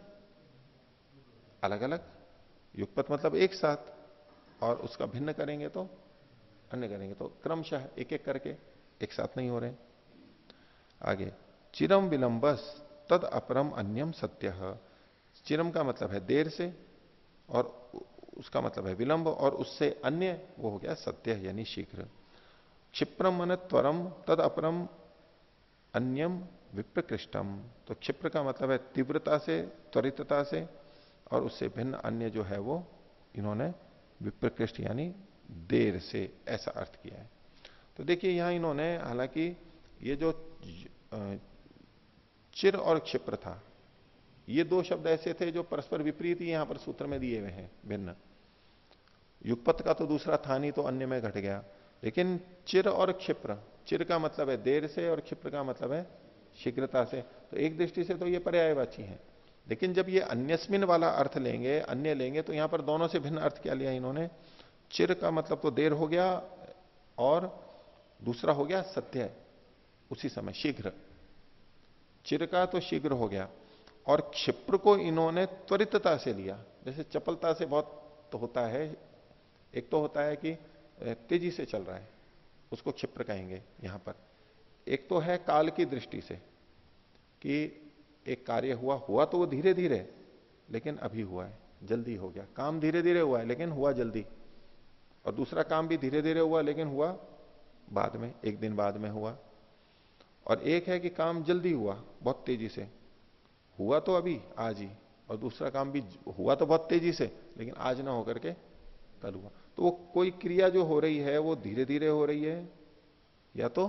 अलग अलग युगपत मतलब एक साथ, और उसका भिन्न करेंगे तो अन्य करेंगे। तो क्रमशः एक एक करके एक साथ नहीं हो रहे आगे, चिरम विलंबस तद अपरम अन्यम सत्य। चिरम का मतलब है देर से और उसका मतलब है विलंब और उससे अन्य वो हो गया सत्य, यानी शीघ्र। क्षिप्रम मन त्वरम तद अपरम अन्यम विप्रकृष्टम। तो क्षिप्र का मतलब है तीव्रता से, त्वरितता से और उससे भिन्न अन्य जो है वो इन्होंने विप्रकृष्ट, यानी देर से ऐसा अर्थ किया है। तो देखिए, यहाँ इन्होंने, हालाँकि ये जो चिर और क्षिप्र था, ये दो शब्द ऐसे थे जो परस्पर विपरीत ही यहाँ पर सूत्र में दिए हुए हैं, भिन्न। युगपत का तो दूसरा था नहीं तो अन्य में घट गया। लेकिन चिर और क्षिप्र, चिर का मतलब है देर से और क्षिप्र का मतलब है शीघ्रता से। तो एक दृष्टि से तो ये पर्यायवाची है। लेकिन जब ये अन्यस्मिन वाला अर्थ लेंगे, अन्य लेंगे तो यहाँ पर दोनों से भिन्न अर्थ क्या लिया इन्होंने? चिर का मतलब तो देर हो गया और दूसरा हो गया सत्य उसी समय, शीघ्र। चिर का तो शीघ्र हो गया और क्षिप्र को इन्होंने त्वरितता से लिया। जैसे चपलता से बहुत तो होता है, एक तो होता है कि तेज़ी से चल रहा है, उसको क्षिप्र कहेंगे यहाँ पर। एक तो है काल की दृष्टि से कि एक कार्य हुआ हुआ तो वो धीरे धीरे लेकिन अभी हुआ है, जल्दी हो गया। काम धीरे धीरे हुआ है, लेकिन हुआ जल्दी। और दूसरा काम भी धीरे धीरे हुआ, लेकिन हुआ बाद में, एक दिन बाद में हुआ। और एक है कि काम जल्दी हुआ, बहुत तेज़ी से। हुआ तो अभी, आज ही। और दूसरा काम भी हुआ तो बहुत तेज़ी से, लेकिन आज ना होकर के कल हुआ। तो वो कोई क्रिया जो हो रही है, वो धीरे धीरे हो रही है, या तो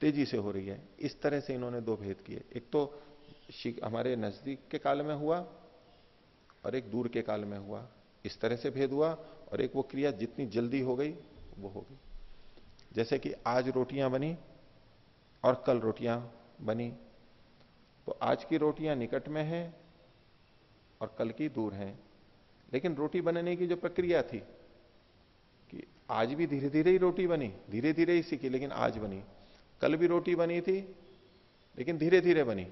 तेज़ी से हो रही है। इस तरह से इन्होंने दो भेद किए। एक तो हमारे नज़दीक के काल में हुआ, और एक दूर के काल में हुआ। इस तरह से भेद हुआ और एक वो क्रिया जितनी जल्दी हो गई, वो हो गई। जैसे कि आज रोटियाँ बनी और कल रोटियाँ बनी। तो आज की रोटियाँ निकट में हैं और कल की दूर हैं। लेकिन रोटी बनने की जो प्रक्रिया थी कि आज भी धीरे धीरे ही रोटी बनी धीरे धीरे ही सीखी, लेकिन आज बनी। कल भी रोटी बनी थी, लेकिन धीरे धीरे बनी।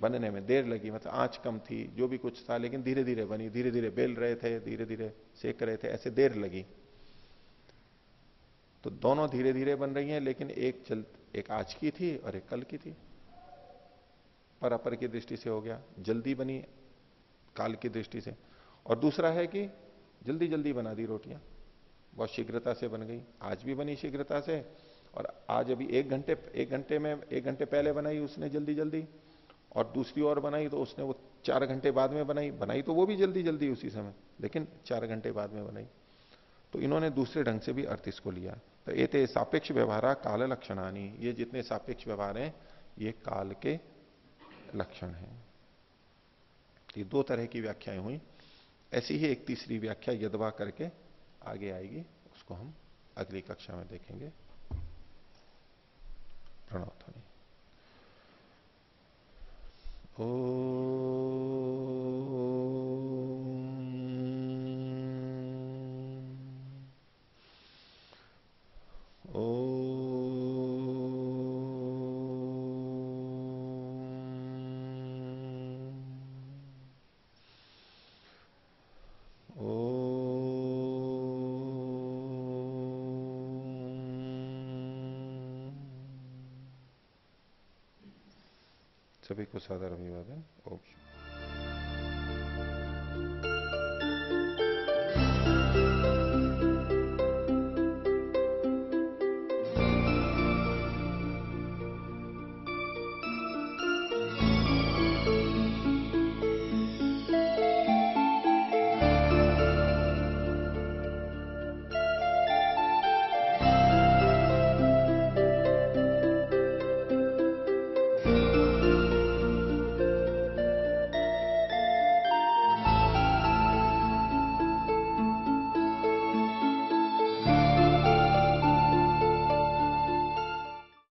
बनने में देर लगी मतलब आँच कम थी, जो भी कुछ था, लेकिन धीरे धीरे बनी धीरे धीरे बेल रहे थे धीरे धीरे सेक रहे थे, ऐसे देर लगी। तो दोनों धीरे धीरे बन रही हैं, लेकिन एक चल, एक आज की थी और एक कल की थी। पर अपर की दृष्टि से हो गया, जल्दी बनी काल की दृष्टि से। और दूसरा है कि जल्दी जल्दी बना दी रोटियाँ। बहुत शीघ्रता से बन गई, आज भी बनी शीघ्रता से, और आज अभी एक घंटे एक घंटे में, एक घंटे पहले बनाई उसने जल्दी जल्दी और दूसरी और बनाई तो उसने वो चार घंटे बाद में बनाई बनाई तो वो भी जल्दी जल्दी उसी समय, लेकिन चार घंटे बाद में बनाई। तो इन्होंने दूसरे ढंग से भी अर्थ इसको लिया। तो ये थे सापेक्ष व्यवहार काल लक्षणानी, ये जितने सापेक्ष व्यवहार हैं, ये काल के लक्षण हैं। ये दो तरह की व्याख्याएँ हुई। ऐसी ही एक तीसरी व्याख्या यदवा करके आगे आएगी, उसको हम अगली कक्षा में देखेंगे। प्रणव ध्वनि। Oh. को सादर अभिवादन ओम